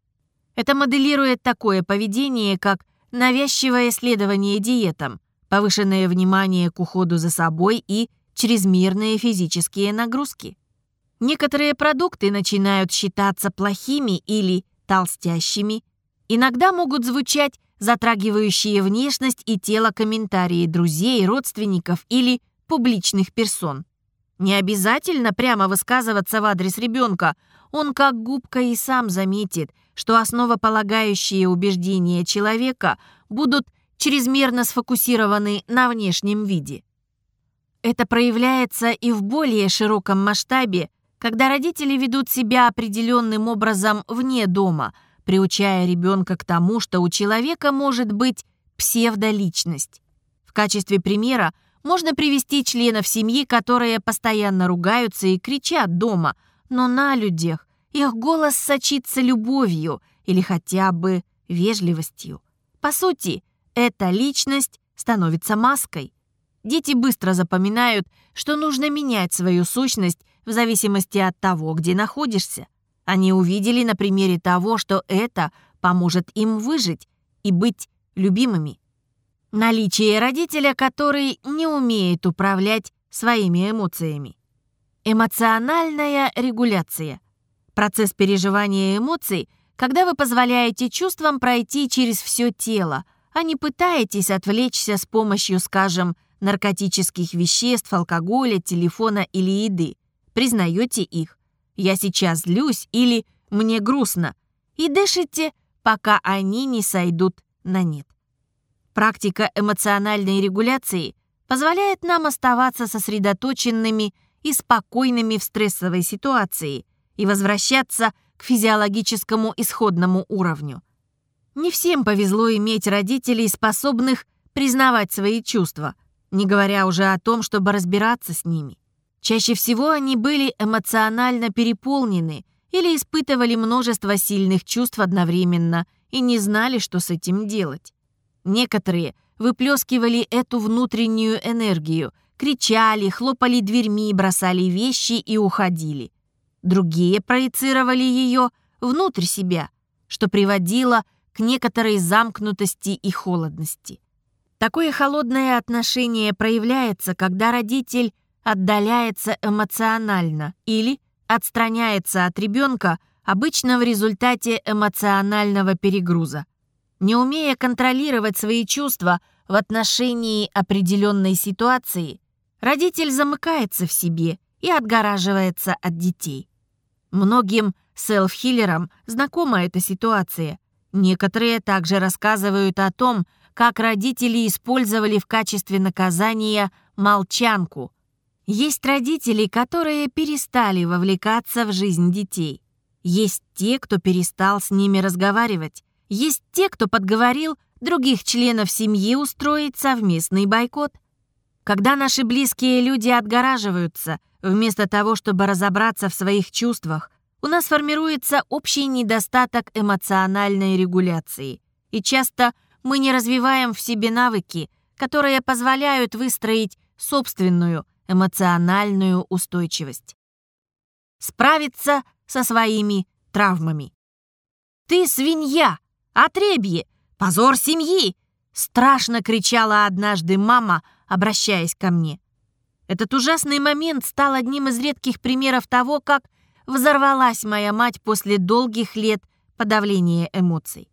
Это моделирует такое поведение, как навязчивое следование диетам, повышенное внимание к уходу за собой и чрезмерные физические нагрузки. Некоторые продукты начинают считаться плохими или толстящими. Иногда могут звучать затрагивающие внешность и тело комментарии друзей, родственников или публичных персон. Не обязательно прямо высказываться в адрес ребенка, он как губка и сам заметит, что основополагающие убеждения человека будут чрезмерно сфокусированы на внешнем виде. Это проявляется и в более широком масштабе, когда родители ведут себя определенным образом вне дома, приучая ребенка к тому, что у человека может быть псевдоличность. В качестве примера можно привести членов семьи, которые постоянно ругаются и кричат дома – но на людях их голос сочится любовью или хотя бы вежливостью. По сути, эта личность становится маской. Дети быстро запоминают, что нужно менять свою сущность в зависимости от того, где находишься. Они увидели на примере того, что это поможет им выжить и быть любимыми. Наличие родителя, который не умеет управлять своими эмоциями. Эмоциональная регуляция. Процесс переживания эмоций, когда вы позволяете чувствам пройти через все тело, а не пытаетесь отвлечься с помощью, скажем, наркотических веществ, алкоголя, телефона или еды. Признаете их. «Я сейчас злюсь» или «мне грустно» и дышите, пока они не сойдут на нет. Практика эмоциональной регуляции позволяет нам оставаться сосредоточенными и спокойными в стрессовой ситуации и возвращаться к физиологическому исходному уровню. Не всем повезло иметь родителей, способных признавать свои чувства, не говоря уже о том, чтобы разбираться с ними. Чаще всего они были эмоционально переполнены или испытывали множество сильных чувств одновременно и не знали, что с этим делать. Некоторые выплескивали эту внутреннюю энергию кричали, хлопали дверьми, бросали вещи и уходили. Другие проецировали ее внутрь себя, что приводило к некоторой замкнутости и холодности. Такое холодное отношение проявляется, когда родитель отдаляется эмоционально или отстраняется от ребенка обычно в результате эмоционального перегруза. Не умея контролировать свои чувства в отношении определенной ситуации, родитель замыкается в себе и отгораживается от детей. Многим селф-хиллерам знакома эта ситуация. Некоторые также рассказывают о том, как родители использовали в качестве наказания молчанку. Есть родители, которые перестали вовлекаться в жизнь детей. Есть те, кто перестал с ними разговаривать. Есть те, кто подговорил других членов семьи устроить совместный бойкот. Когда наши близкие люди отгораживаются, вместо того, чтобы разобраться в своих чувствах, у нас формируется общий недостаток эмоциональной регуляции. И часто – мы не развиваем в себе навыки, которые позволяют выстроить собственную эмоциональную устойчивость. Справиться со своими травмами. «Ты свинья! Отребье! Позор семьи!» Страшно кричала однажды мама, обращаясь ко мне. Этот ужасный момент стал одним из редких примеров того, как взорвалась моя мать после долгих лет подавления эмоций.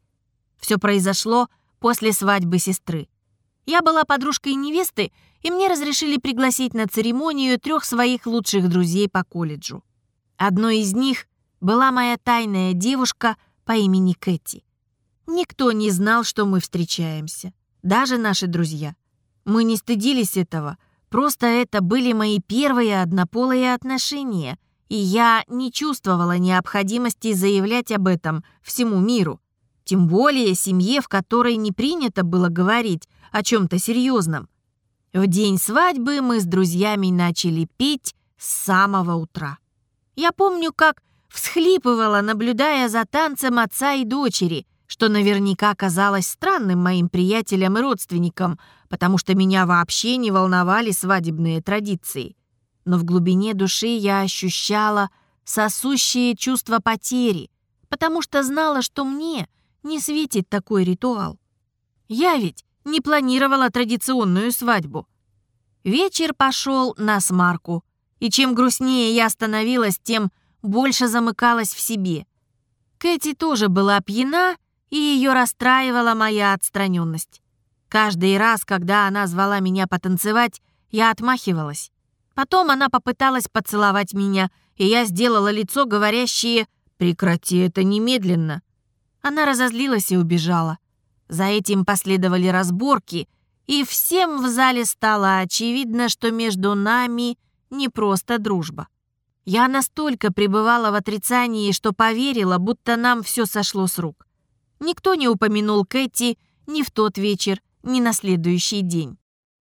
Все произошло после свадьбы сестры. Я была подружкой невесты, и мне разрешили пригласить на церемонию трех своих лучших друзей по колледжу. Одной из них была моя тайная девушка по имени Кэти. Никто не знал, что мы встречаемся, даже наши друзья. Мы не стыдились этого, просто это были мои первые однополые отношения, и я не чувствовала необходимости заявлять об этом всему миру. Тем более семье, в которой не принято было говорить о чем-то серьезном. В день свадьбы мы с друзьями начали пить с самого утра. Я помню, как всхлипывала, наблюдая за танцем отца и дочери, что наверняка казалось странным моим приятелям и родственникам, потому что меня вообще не волновали свадебные традиции. Но в глубине души я ощущала сосущее чувство потери, потому что знала, что мне не светит такой ритуал. Я ведь не планировала традиционную свадьбу. Вечер пошел на смарку, и чем грустнее я становилась, тем больше замыкалась в себе. Кэти тоже была пьяна, и ее расстраивала моя отстраненность. Каждый раз, когда она звала меня потанцевать, я отмахивалась. Потом она попыталась поцеловать меня, и я сделала лицо, говорящее «Прекрати это немедленно». Она разозлилась и убежала. За этим последовали разборки, и всем в зале стало очевидно, что между нами не просто дружба. Я настолько пребывала в отрицании, что поверила, будто нам все сошло с рук. Никто не упомянул Кэти ни в тот вечер, ни на следующий день.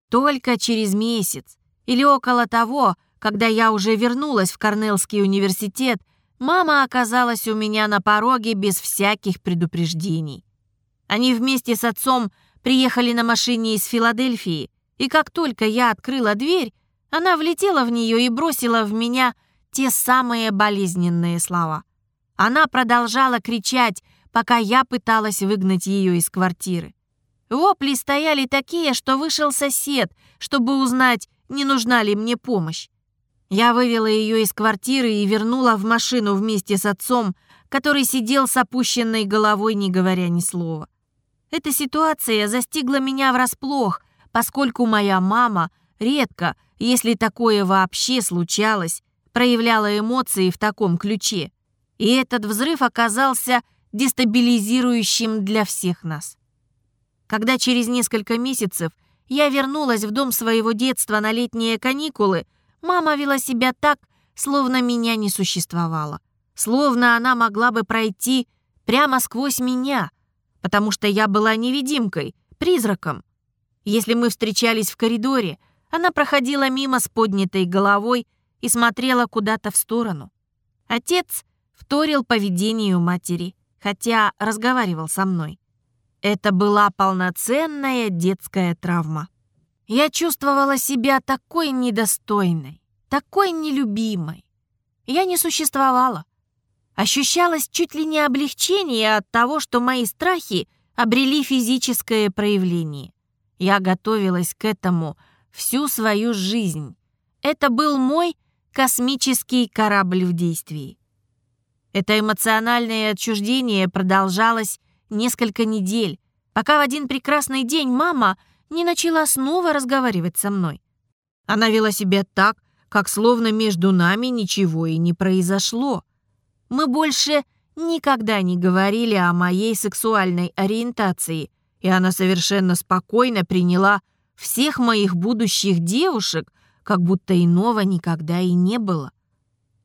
Только через месяц или около того, когда я уже вернулась в Корнеллский университет, Мама оказалась у меня на пороге без всяких предупреждений. Они вместе с отцом приехали на машине из Филадельфии, и как только я открыла дверь, она влетела в нее и бросила в меня те самые болезненные слова. Она продолжала кричать, пока я пыталась выгнать ее из квартиры. Вопли стояли такие, что вышел сосед, чтобы узнать, не нужна ли мне помощь. Я вывела ее из квартиры и вернула в машину вместе с отцом, который сидел с опущенной головой, не говоря ни слова. Эта ситуация застигла меня врасплох, поскольку моя мама редко, если такое вообще случалось, проявляла эмоции в таком ключе. И этот взрыв оказался дестабилизирующим для всех нас. Когда через несколько месяцев я вернулась в дом своего детства на летние каникулы, Мама вела себя так, словно меня не существовало. Словно она могла бы пройти прямо сквозь меня, потому что я была невидимкой, призраком. Если мы встречались в коридоре, она проходила мимо с поднятой головой и смотрела куда-то в сторону. Отец вторил поведению матери, хотя разговаривал со мной. Это была полноценная детская травма. Я чувствовала себя такой недостойной, такой нелюбимой. Я не существовала. Ощущалось чуть ли не облегчение от того, что мои страхи обрели физическое проявление. Я готовилась к этому всю свою жизнь. Это был мой космический корабль в действии. Это эмоциональное отчуждение продолжалось несколько недель, пока в один прекрасный день мама не начала снова разговаривать со мной. Она вела себя так, как словно между нами ничего и не произошло. Мы больше никогда не говорили о моей сексуальной ориентации, и она совершенно спокойно приняла всех моих будущих девушек, как будто иного никогда и не было.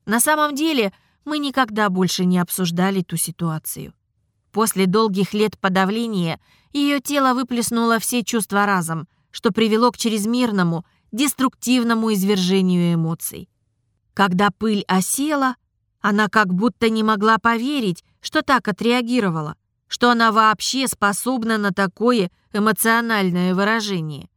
На самом деле мы никогда больше не обсуждали ту ситуацию. После долгих лет подавления ее тело выплеснуло все чувства разом, что привело к чрезмерному, деструктивному извержению эмоций. Когда пыль осела, она как будто не могла поверить, что так отреагировала, что она вообще способна на такое эмоциональное выражение.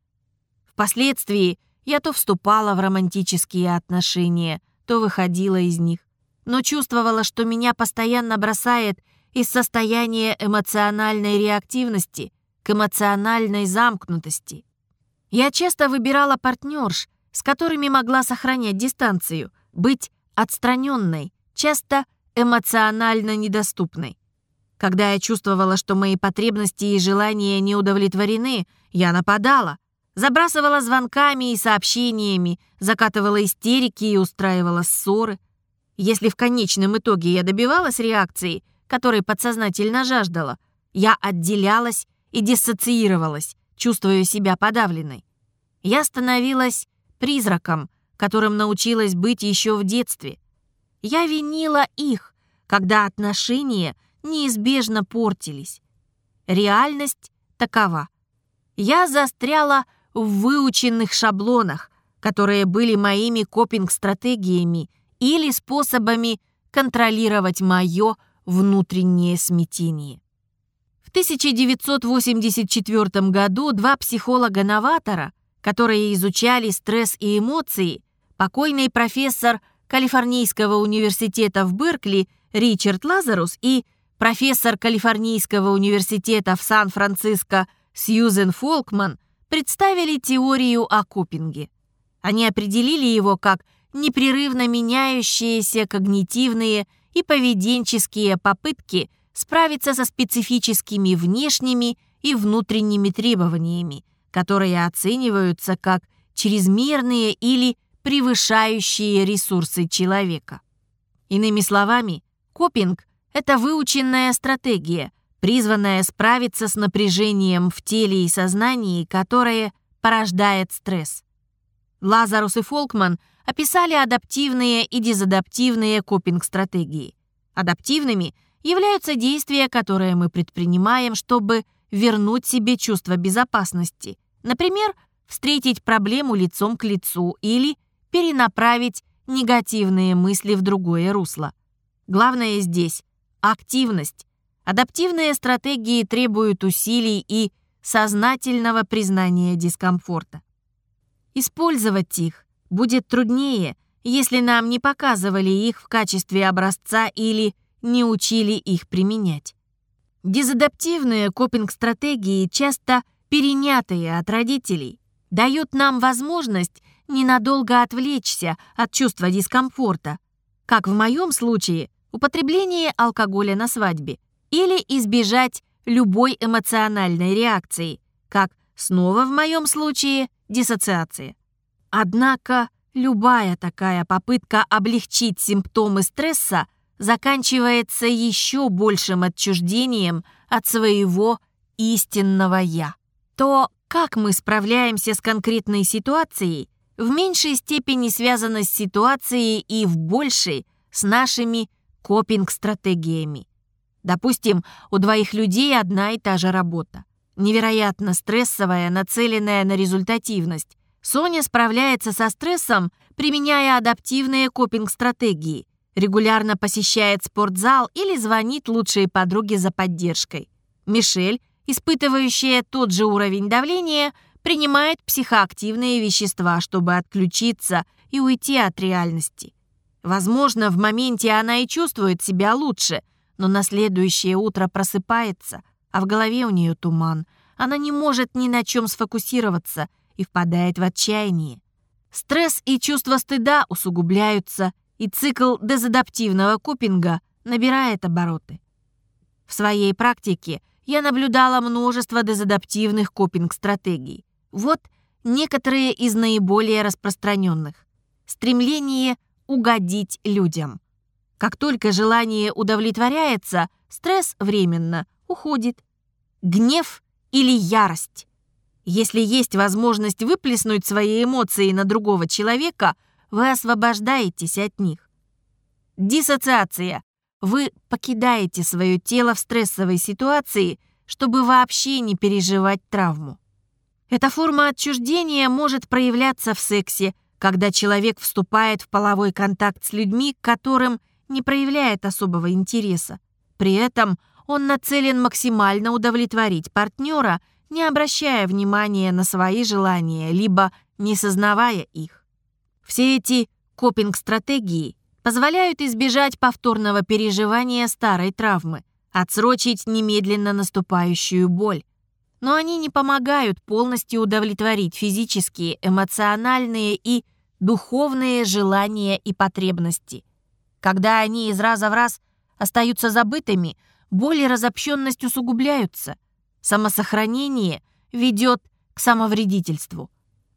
Впоследствии я то вступала в романтические отношения, то выходила из них, но чувствовала, что меня постоянно бросает из состояния эмоциональной реактивности к эмоциональной замкнутости. Я часто выбирала партнерш, с которыми могла сохранять дистанцию, быть отстраненной, часто эмоционально недоступной. Когда я чувствовала, что мои потребности и желания не удовлетворены, я нападала, забрасывала звонками и сообщениями, закатывала истерики и устраивала ссоры. Если в конечном итоге я добивалась реакции, которой подсознательно жаждала, я отделялась и диссоциировалась, чувствуя себя подавленной. Я становилась призраком, которым научилась быть еще в детстве — я винила их, когда отношения неизбежно портились. Реальность такова. Я застряла в выученных шаблонах, которые были моими копинг-стратегиями или способами контролировать мое внутреннее смятение. В 1984 году два психолога-новатора, которые изучали стресс и эмоции, покойный профессор Калифорнийского университета в Беркли Ричард Лазарус и профессор Калифорнийского университета в Сан-Франциско Сьюзен Фолкман представили теорию о купинге. Они определили его как непрерывно меняющиеся когнитивные и поведенческие попытки справиться со специфическими внешними и внутренними требованиями, которые оцениваются как чрезмерные или превышающие ресурсы человека. Иными словами, копинг – это выученная стратегия, призванная справиться с напряжением в теле и сознании, которое порождает стресс. Лазарус и Фолкман описали адаптивные и дезадаптивные копинг-стратегии. Адаптивными являются действия, которые мы предпринимаем, чтобы вернуть себе чувство безопасности. Например, встретить проблему лицом к лицу или перенаправить негативные мысли в другое русло. Главное здесь – активность. Адаптивные стратегии требуют усилий и сознательного признания дискомфорта. Использовать их будет труднее, если нам не показывали их в качестве образца или не учили их применять. Дезадаптивные копинг-стратегии, часто перенятые от родителей, дают нам возможность ненадолго отвлечься от чувства дискомфорта, как в моем случае употребление алкоголя на свадьбе, или избежать любой эмоциональной реакции, как снова в моем случае диссоциация. Однако любая такая попытка облегчить симптомы стресса заканчивается еще большим отчуждением от своего истинного «я». То, как мы справляемся с конкретной ситуацией, в меньшей степени связано с ситуацией и в большей с нашими копинг-стратегиями. Допустим, у двоих людей одна и та же работа. Невероятно стрессовая, нацеленная на результативность. Соня справляется со стрессом, применяя адаптивные копинг-стратегии. Регулярно посещает спортзал или звонит лучшей подруге за поддержкой. Мишель, испытывающая тот же уровень давления, принимает психоактивные вещества, чтобы отключиться и уйти от реальности. Возможно, в моменте она и чувствует себя лучше, но на следующее утро просыпается, а в голове у нее туман. Она не может ни на чем сфокусироваться и впадает в отчаяние. Стресс и чувство стыда усугубляются, и цикл дезадаптивного купинга набирает обороты. В своей практике я наблюдала множество дезадаптивных копинг-стратегий. Вот некоторые из наиболее распространенных. Стремление угодить людям. Как только желание удовлетворяется, стресс временно уходит. Гнев или ярость. Если есть возможность выплеснуть свои эмоции на другого человека, вы освобождаетесь от них. Диссоциация. Вы покидаете свое тело в стрессовой ситуации, чтобы вообще не переживать травму. Эта форма отчуждения может проявляться в сексе, когда человек вступает в половой контакт с людьми, к которым не проявляет особого интереса. При этом он нацелен максимально удовлетворить партнера, не обращая внимания на свои желания, либо не сознавая их. Все эти копинг-стратегии позволяют избежать повторного переживания старой травмы, отсрочить немедленно наступающую боль. Но они не помогают полностью удовлетворить физические, эмоциональные и духовные желания и потребности. Когда они из раза в раз остаются забытыми, боль и разобщенность усугубляются. Самосохранение ведет к самовредительству.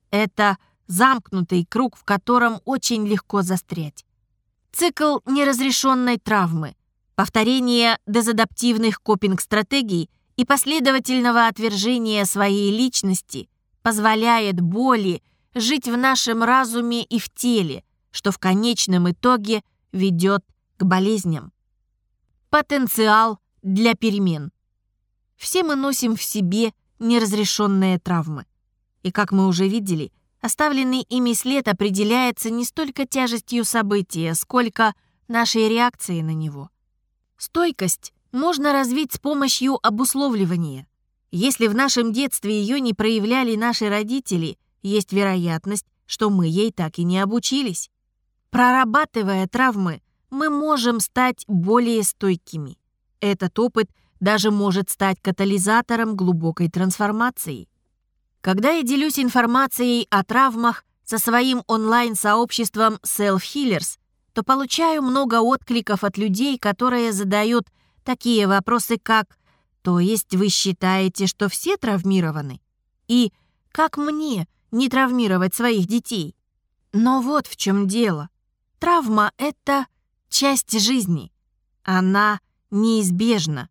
Это замкнутый круг, в котором очень легко застрять. Цикл неразрешенной травмы, повторение дезадаптивных копинг-стратегий и последовательного отвержения своей личности позволяет боли жить в нашем разуме и в теле, что в конечном итоге ведет к болезням. Потенциал для перемен. Все мы носим в себе неразрешенные травмы. И, как мы уже видели, Оставленный ими след определяется не столько тяжестью события, сколько нашей реакцией на него. Стойкость можно развить с помощью обусловливания. Если в нашем детстве ее не проявляли наши родители, есть вероятность, что мы ей так и не обучились. Прорабатывая травмы, мы можем стать более стойкими. Этот опыт даже может стать катализатором глубокой трансформации. Когда я делюсь информацией о травмах со своим онлайн-сообществом Self-Healers, то получаю много откликов от людей, которые задают такие вопросы, как «То есть вы считаете, что все травмированы?» и «Как мне не травмировать своих детей?» Но вот в чем дело. Травма — это часть жизни. Она неизбежна.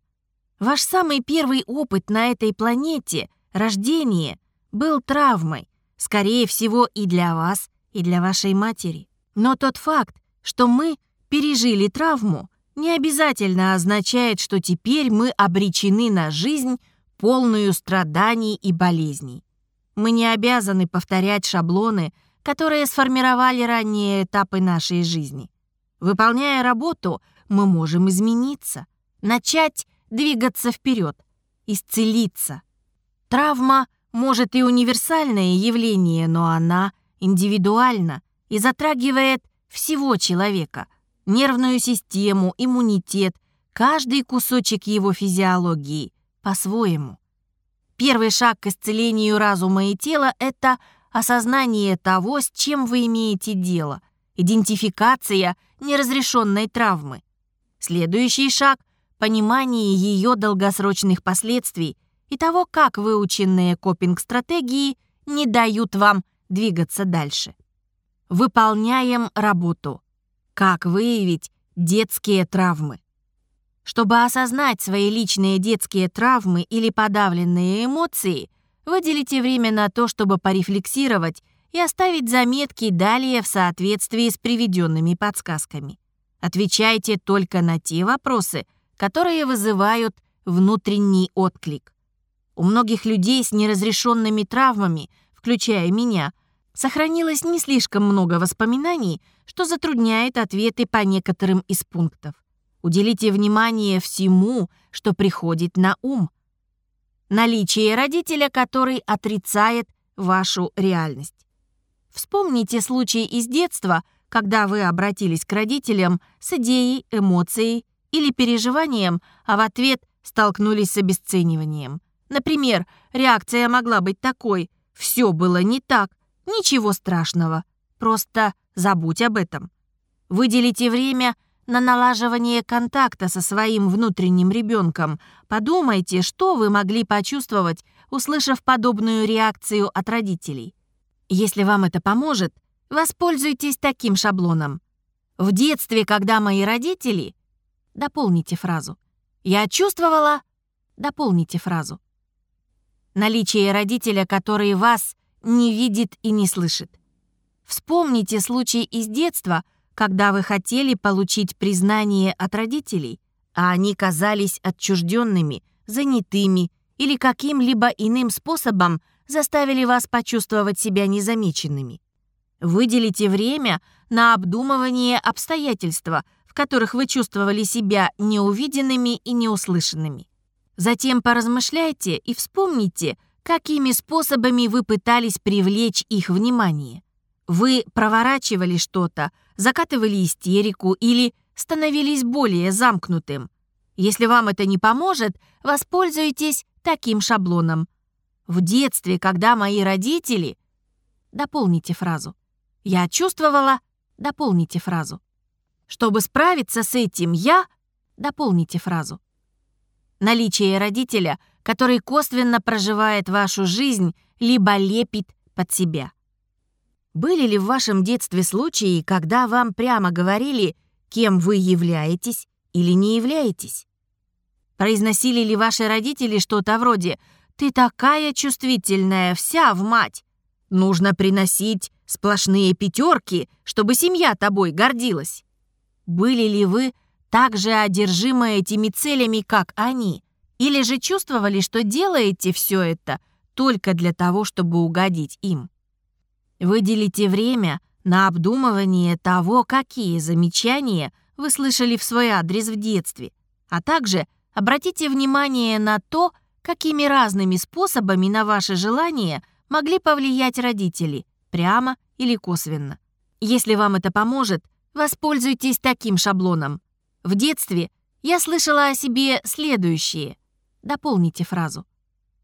Ваш самый первый опыт на этой планете — рождение был травмой, скорее всего, и для вас, и для вашей матери. Но тот факт, что мы пережили травму, не обязательно означает, что теперь мы обречены на жизнь, полную страданий и болезней. Мы не обязаны повторять шаблоны, которые сформировали ранние этапы нашей жизни. Выполняя работу, мы можем измениться, начать двигаться вперед, исцелиться. Травма может и универсальное явление, но она индивидуальна и затрагивает всего человека, нервную систему, иммунитет, каждый кусочек его физиологии по-своему. Первый шаг к исцелению разума и тела – это осознание того, с чем вы имеете дело, идентификация неразрешенной травмы. Следующий шаг – понимание ее долгосрочных последствий и того, как выученные копинг-стратегии не дают вам двигаться дальше. Выполняем работу. Как выявить детские травмы? Чтобы осознать свои личные детские травмы или подавленные эмоции, выделите время на то, чтобы порефлексировать и оставить заметки далее в соответствии с приведенными подсказками. Отвечайте только на те вопросы, которые вызывают внутренний отклик. У многих людей с неразрешенными травмами, включая меня, сохранилось не слишком много воспоминаний, что затрудняет ответы по некоторым из пунктов. Уделите внимание всему, что приходит на ум. Наличие родителя, который отрицает вашу реальность. Вспомните случай из детства, когда вы обратились к родителям с идеей, эмоцией или переживанием, а в ответ столкнулись с обесцениванием. Например, реакция могла быть такой «все было не так, ничего страшного, просто забудь об этом». Выделите время на налаживание контакта со своим внутренним ребенком. Подумайте, что вы могли почувствовать, услышав подобную реакцию от родителей. Если вам это поможет, Воспользуйтесь таким шаблоном. В детстве, когда мои родители... Дополните фразу. Я чувствовала... Дополните фразу. Наличие родителя, который вас не видит и не слышит. Вспомните случай из детства, когда вы хотели получить признание от родителей, а они казались отчужденными, занятыми или каким-либо иным способом заставили вас почувствовать себя незамеченными. Выделите время на обдумывание обстоятельства, в которых вы чувствовали себя неувиденными и неуслышанными. Затем поразмышляйте и вспомните, какими способами вы пытались привлечь их внимание. Вы проворачивали что-то, закатывали истерику или становились более замкнутым. Если вам это не поможет, воспользуйтесь таким шаблоном. В детстве, когда мои родители... Дополните фразу. Я чувствовала... Дополните фразу. Чтобы справиться с этим, я... Дополните фразу. Наличие родителя, который косвенно проживает вашу жизнь, либо лепит под себя. Были ли в вашем детстве случаи, когда вам прямо говорили, кем вы являетесь или не являетесь? Произносили ли ваши родители что-то вроде «Ты такая чувствительная, вся в мать! Нужно приносить Сплошные пятерки, чтобы семья тобой гордилась. Были ли вы так же одержимы этими целями, как они? Или же чувствовали, что делаете все это только для того, чтобы угодить им? Выделите время на обдумывание того, какие замечания вы слышали в свой адрес в детстве, а также обратите внимание на то, какими разными способами на ваши желания могли повлиять родители, прямо или косвенно. Если вам это поможет, воспользуйтесь таким шаблоном. В детстве я слышала о себе следующее. Дополните фразу.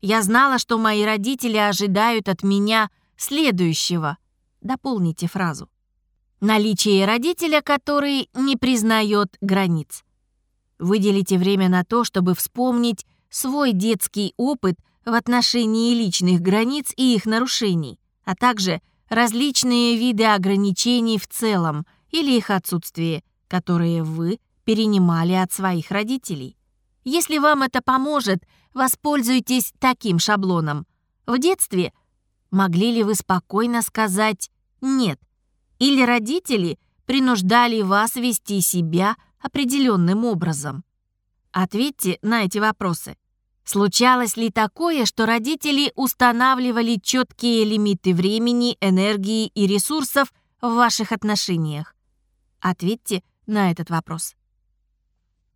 Я знала, что мои родители ожидают от меня следующего. Дополните фразу. Наличие родителя, который не признает границ. Выделите время на то, чтобы вспомнить свой детский опыт в отношении личных границ и их нарушений, а также различные виды ограничений в целом или их отсутствие, которые вы перенимали от своих родителей. Если вам это поможет, воспользуйтесь таким шаблоном. В детстве могли ли вы спокойно сказать «нет»? Или родители принуждали вас вести себя определенным образом? Ответьте на эти вопросы. Случалось ли такое, что родители устанавливали четкие лимиты времени, энергии и ресурсов в ваших отношениях? Ответьте на этот вопрос.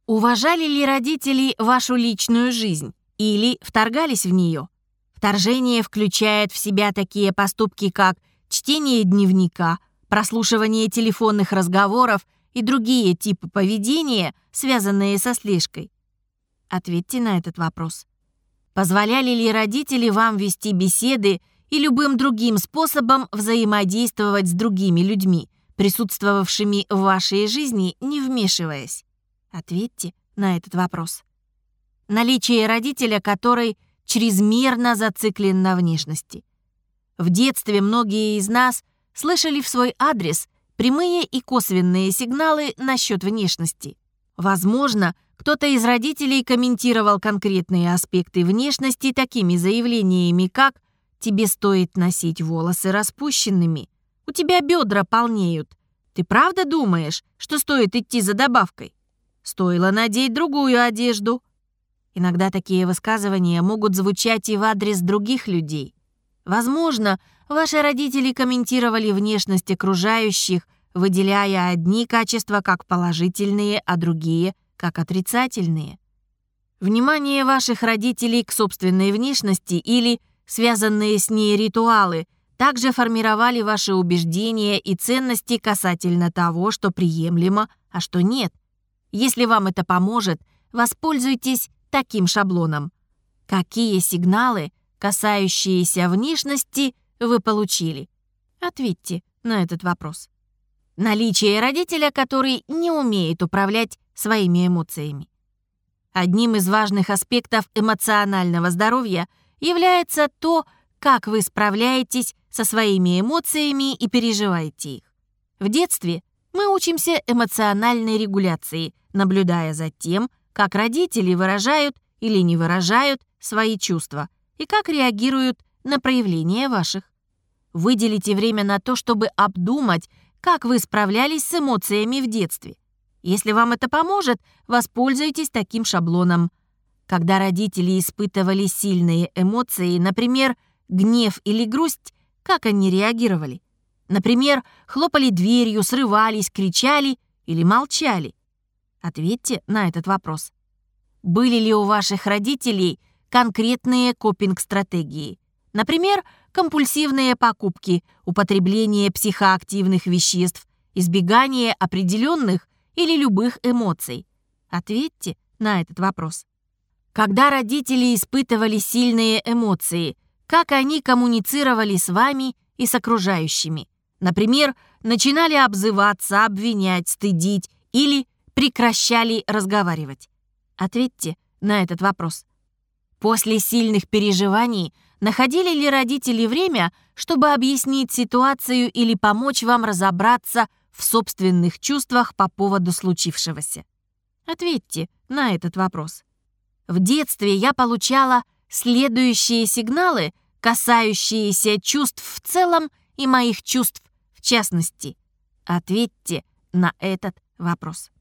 Уважали ли родители вашу личную жизнь или вторгались в нее? Вторжение включает в себя такие поступки, как чтение дневника, прослушивание телефонных разговоров и другие типы поведения, связанные со слежкой. Ответьте на этот вопрос. Позволяли ли родители вам вести беседы и любым другим способом взаимодействовать с другими людьми, присутствовавшими в вашей жизни, не вмешиваясь? Ответьте на этот вопрос. Наличие родителя, который чрезмерно зациклен на внешности. В детстве многие из нас слышали в свой адрес прямые и косвенные сигналы насчет внешности. Возможно, кто-то из родителей комментировал конкретные аспекты внешности такими заявлениями, как «тебе стоит носить волосы распущенными», «у тебя бедра полнеют», «ты правда думаешь, что стоит идти за добавкой?» «Стоило надеть другую одежду». Иногда такие высказывания могут звучать и в адрес других людей. Возможно, ваши родители комментировали внешность окружающих, выделяя одни качества как положительные, а другие как отрицательные. Внимание ваших родителей к собственной внешности или связанные с ней ритуалы также формировали ваши убеждения и ценности касательно того, что приемлемо, а что нет. Если вам это поможет, воспользуйтесь таким шаблоном. Какие сигналы, касающиеся внешности, вы получили? Ответьте на этот вопрос. Наличие родителя, который не умеет управлять своими эмоциями. Одним из важных аспектов эмоционального здоровья является то, как вы справляетесь со своими эмоциями и переживаете их. В детстве мы учимся эмоциональной регуляции, наблюдая за тем, как родители выражают или не выражают свои чувства и как реагируют на проявления ваших. Выделите время на то, чтобы обдумать, как вы справлялись с эмоциями в детстве. Если вам это поможет, воспользуйтесь таким шаблоном. Когда родители испытывали сильные эмоции, например, гнев или грусть, как они реагировали? Например, хлопали дверью, срывались, кричали или молчали? Ответьте на этот вопрос. Были ли у ваших родителей конкретные копинг-стратегии? Например, компульсивные покупки, употребление психоактивных веществ, избегание определенных или любых эмоций? Ответьте на этот вопрос. Когда родители испытывали сильные эмоции, как они коммуницировали с вами и с окружающими? Например, начинали обзываться, обвинять, стыдить или прекращали разговаривать? Ответьте на этот вопрос. После сильных переживаний находили ли родители время, чтобы объяснить ситуацию или помочь вам разобраться в собственных чувствах по поводу случившегося? Ответьте на этот вопрос. В детстве я получала следующие сигналы, касающиеся чувств в целом и моих чувств в частности. Ответьте на этот вопрос.